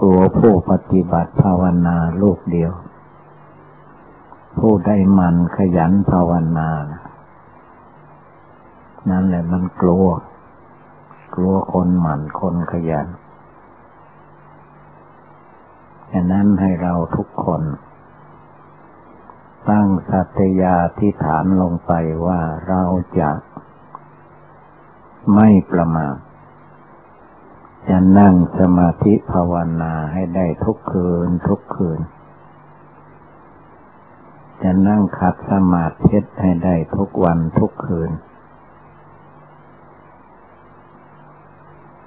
กลัวผู้ปฏิบัติภาวนาลูกเดียว ผู้ได้มันขยันภาวนานะนั่นแหละมันกลัว กลัวคนหมั่นคนขยันฉะนั้นให้เราทุกคน ตั้งสัตยาที่ฐานลงไปว่าเราจะไม่ประมาทจะนั่งสมาธิภาวนาให้ได้ทุกคืนทุกคืน จะนั่งคัดสมาธิให้ได้ทุกวันทุกคืน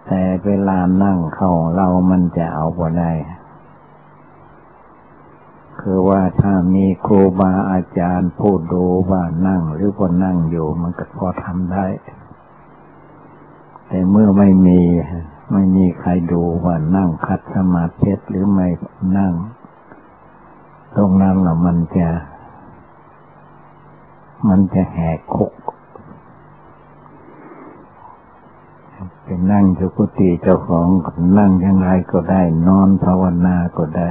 แต่เวลานั่งเข้าเรามันจะเอาบ่ได้ คือว่าถ้ามีครูบาอาจารย์พูดดูว่านั่งหรือว่านั่งอยู่มันก็พอทำได้ แต่เมื่อไม่มีไม่มีใครดูว่านั่งคัดสมาธิหรือไม่นั่ง ตรงนั้นละมันจะ มันจะแหกคุกเป็นนั่งจุกุติเจ้าของนั่งยังไงก็ได้ นอนภาวนาก็ได้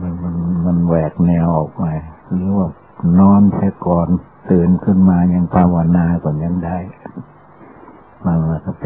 มันมันมันแหวกแนวออกไปหรือว่านอนแค่ก่อนตื่นขึ้นมายังภาวนาก่อนยังได้มันก็ไป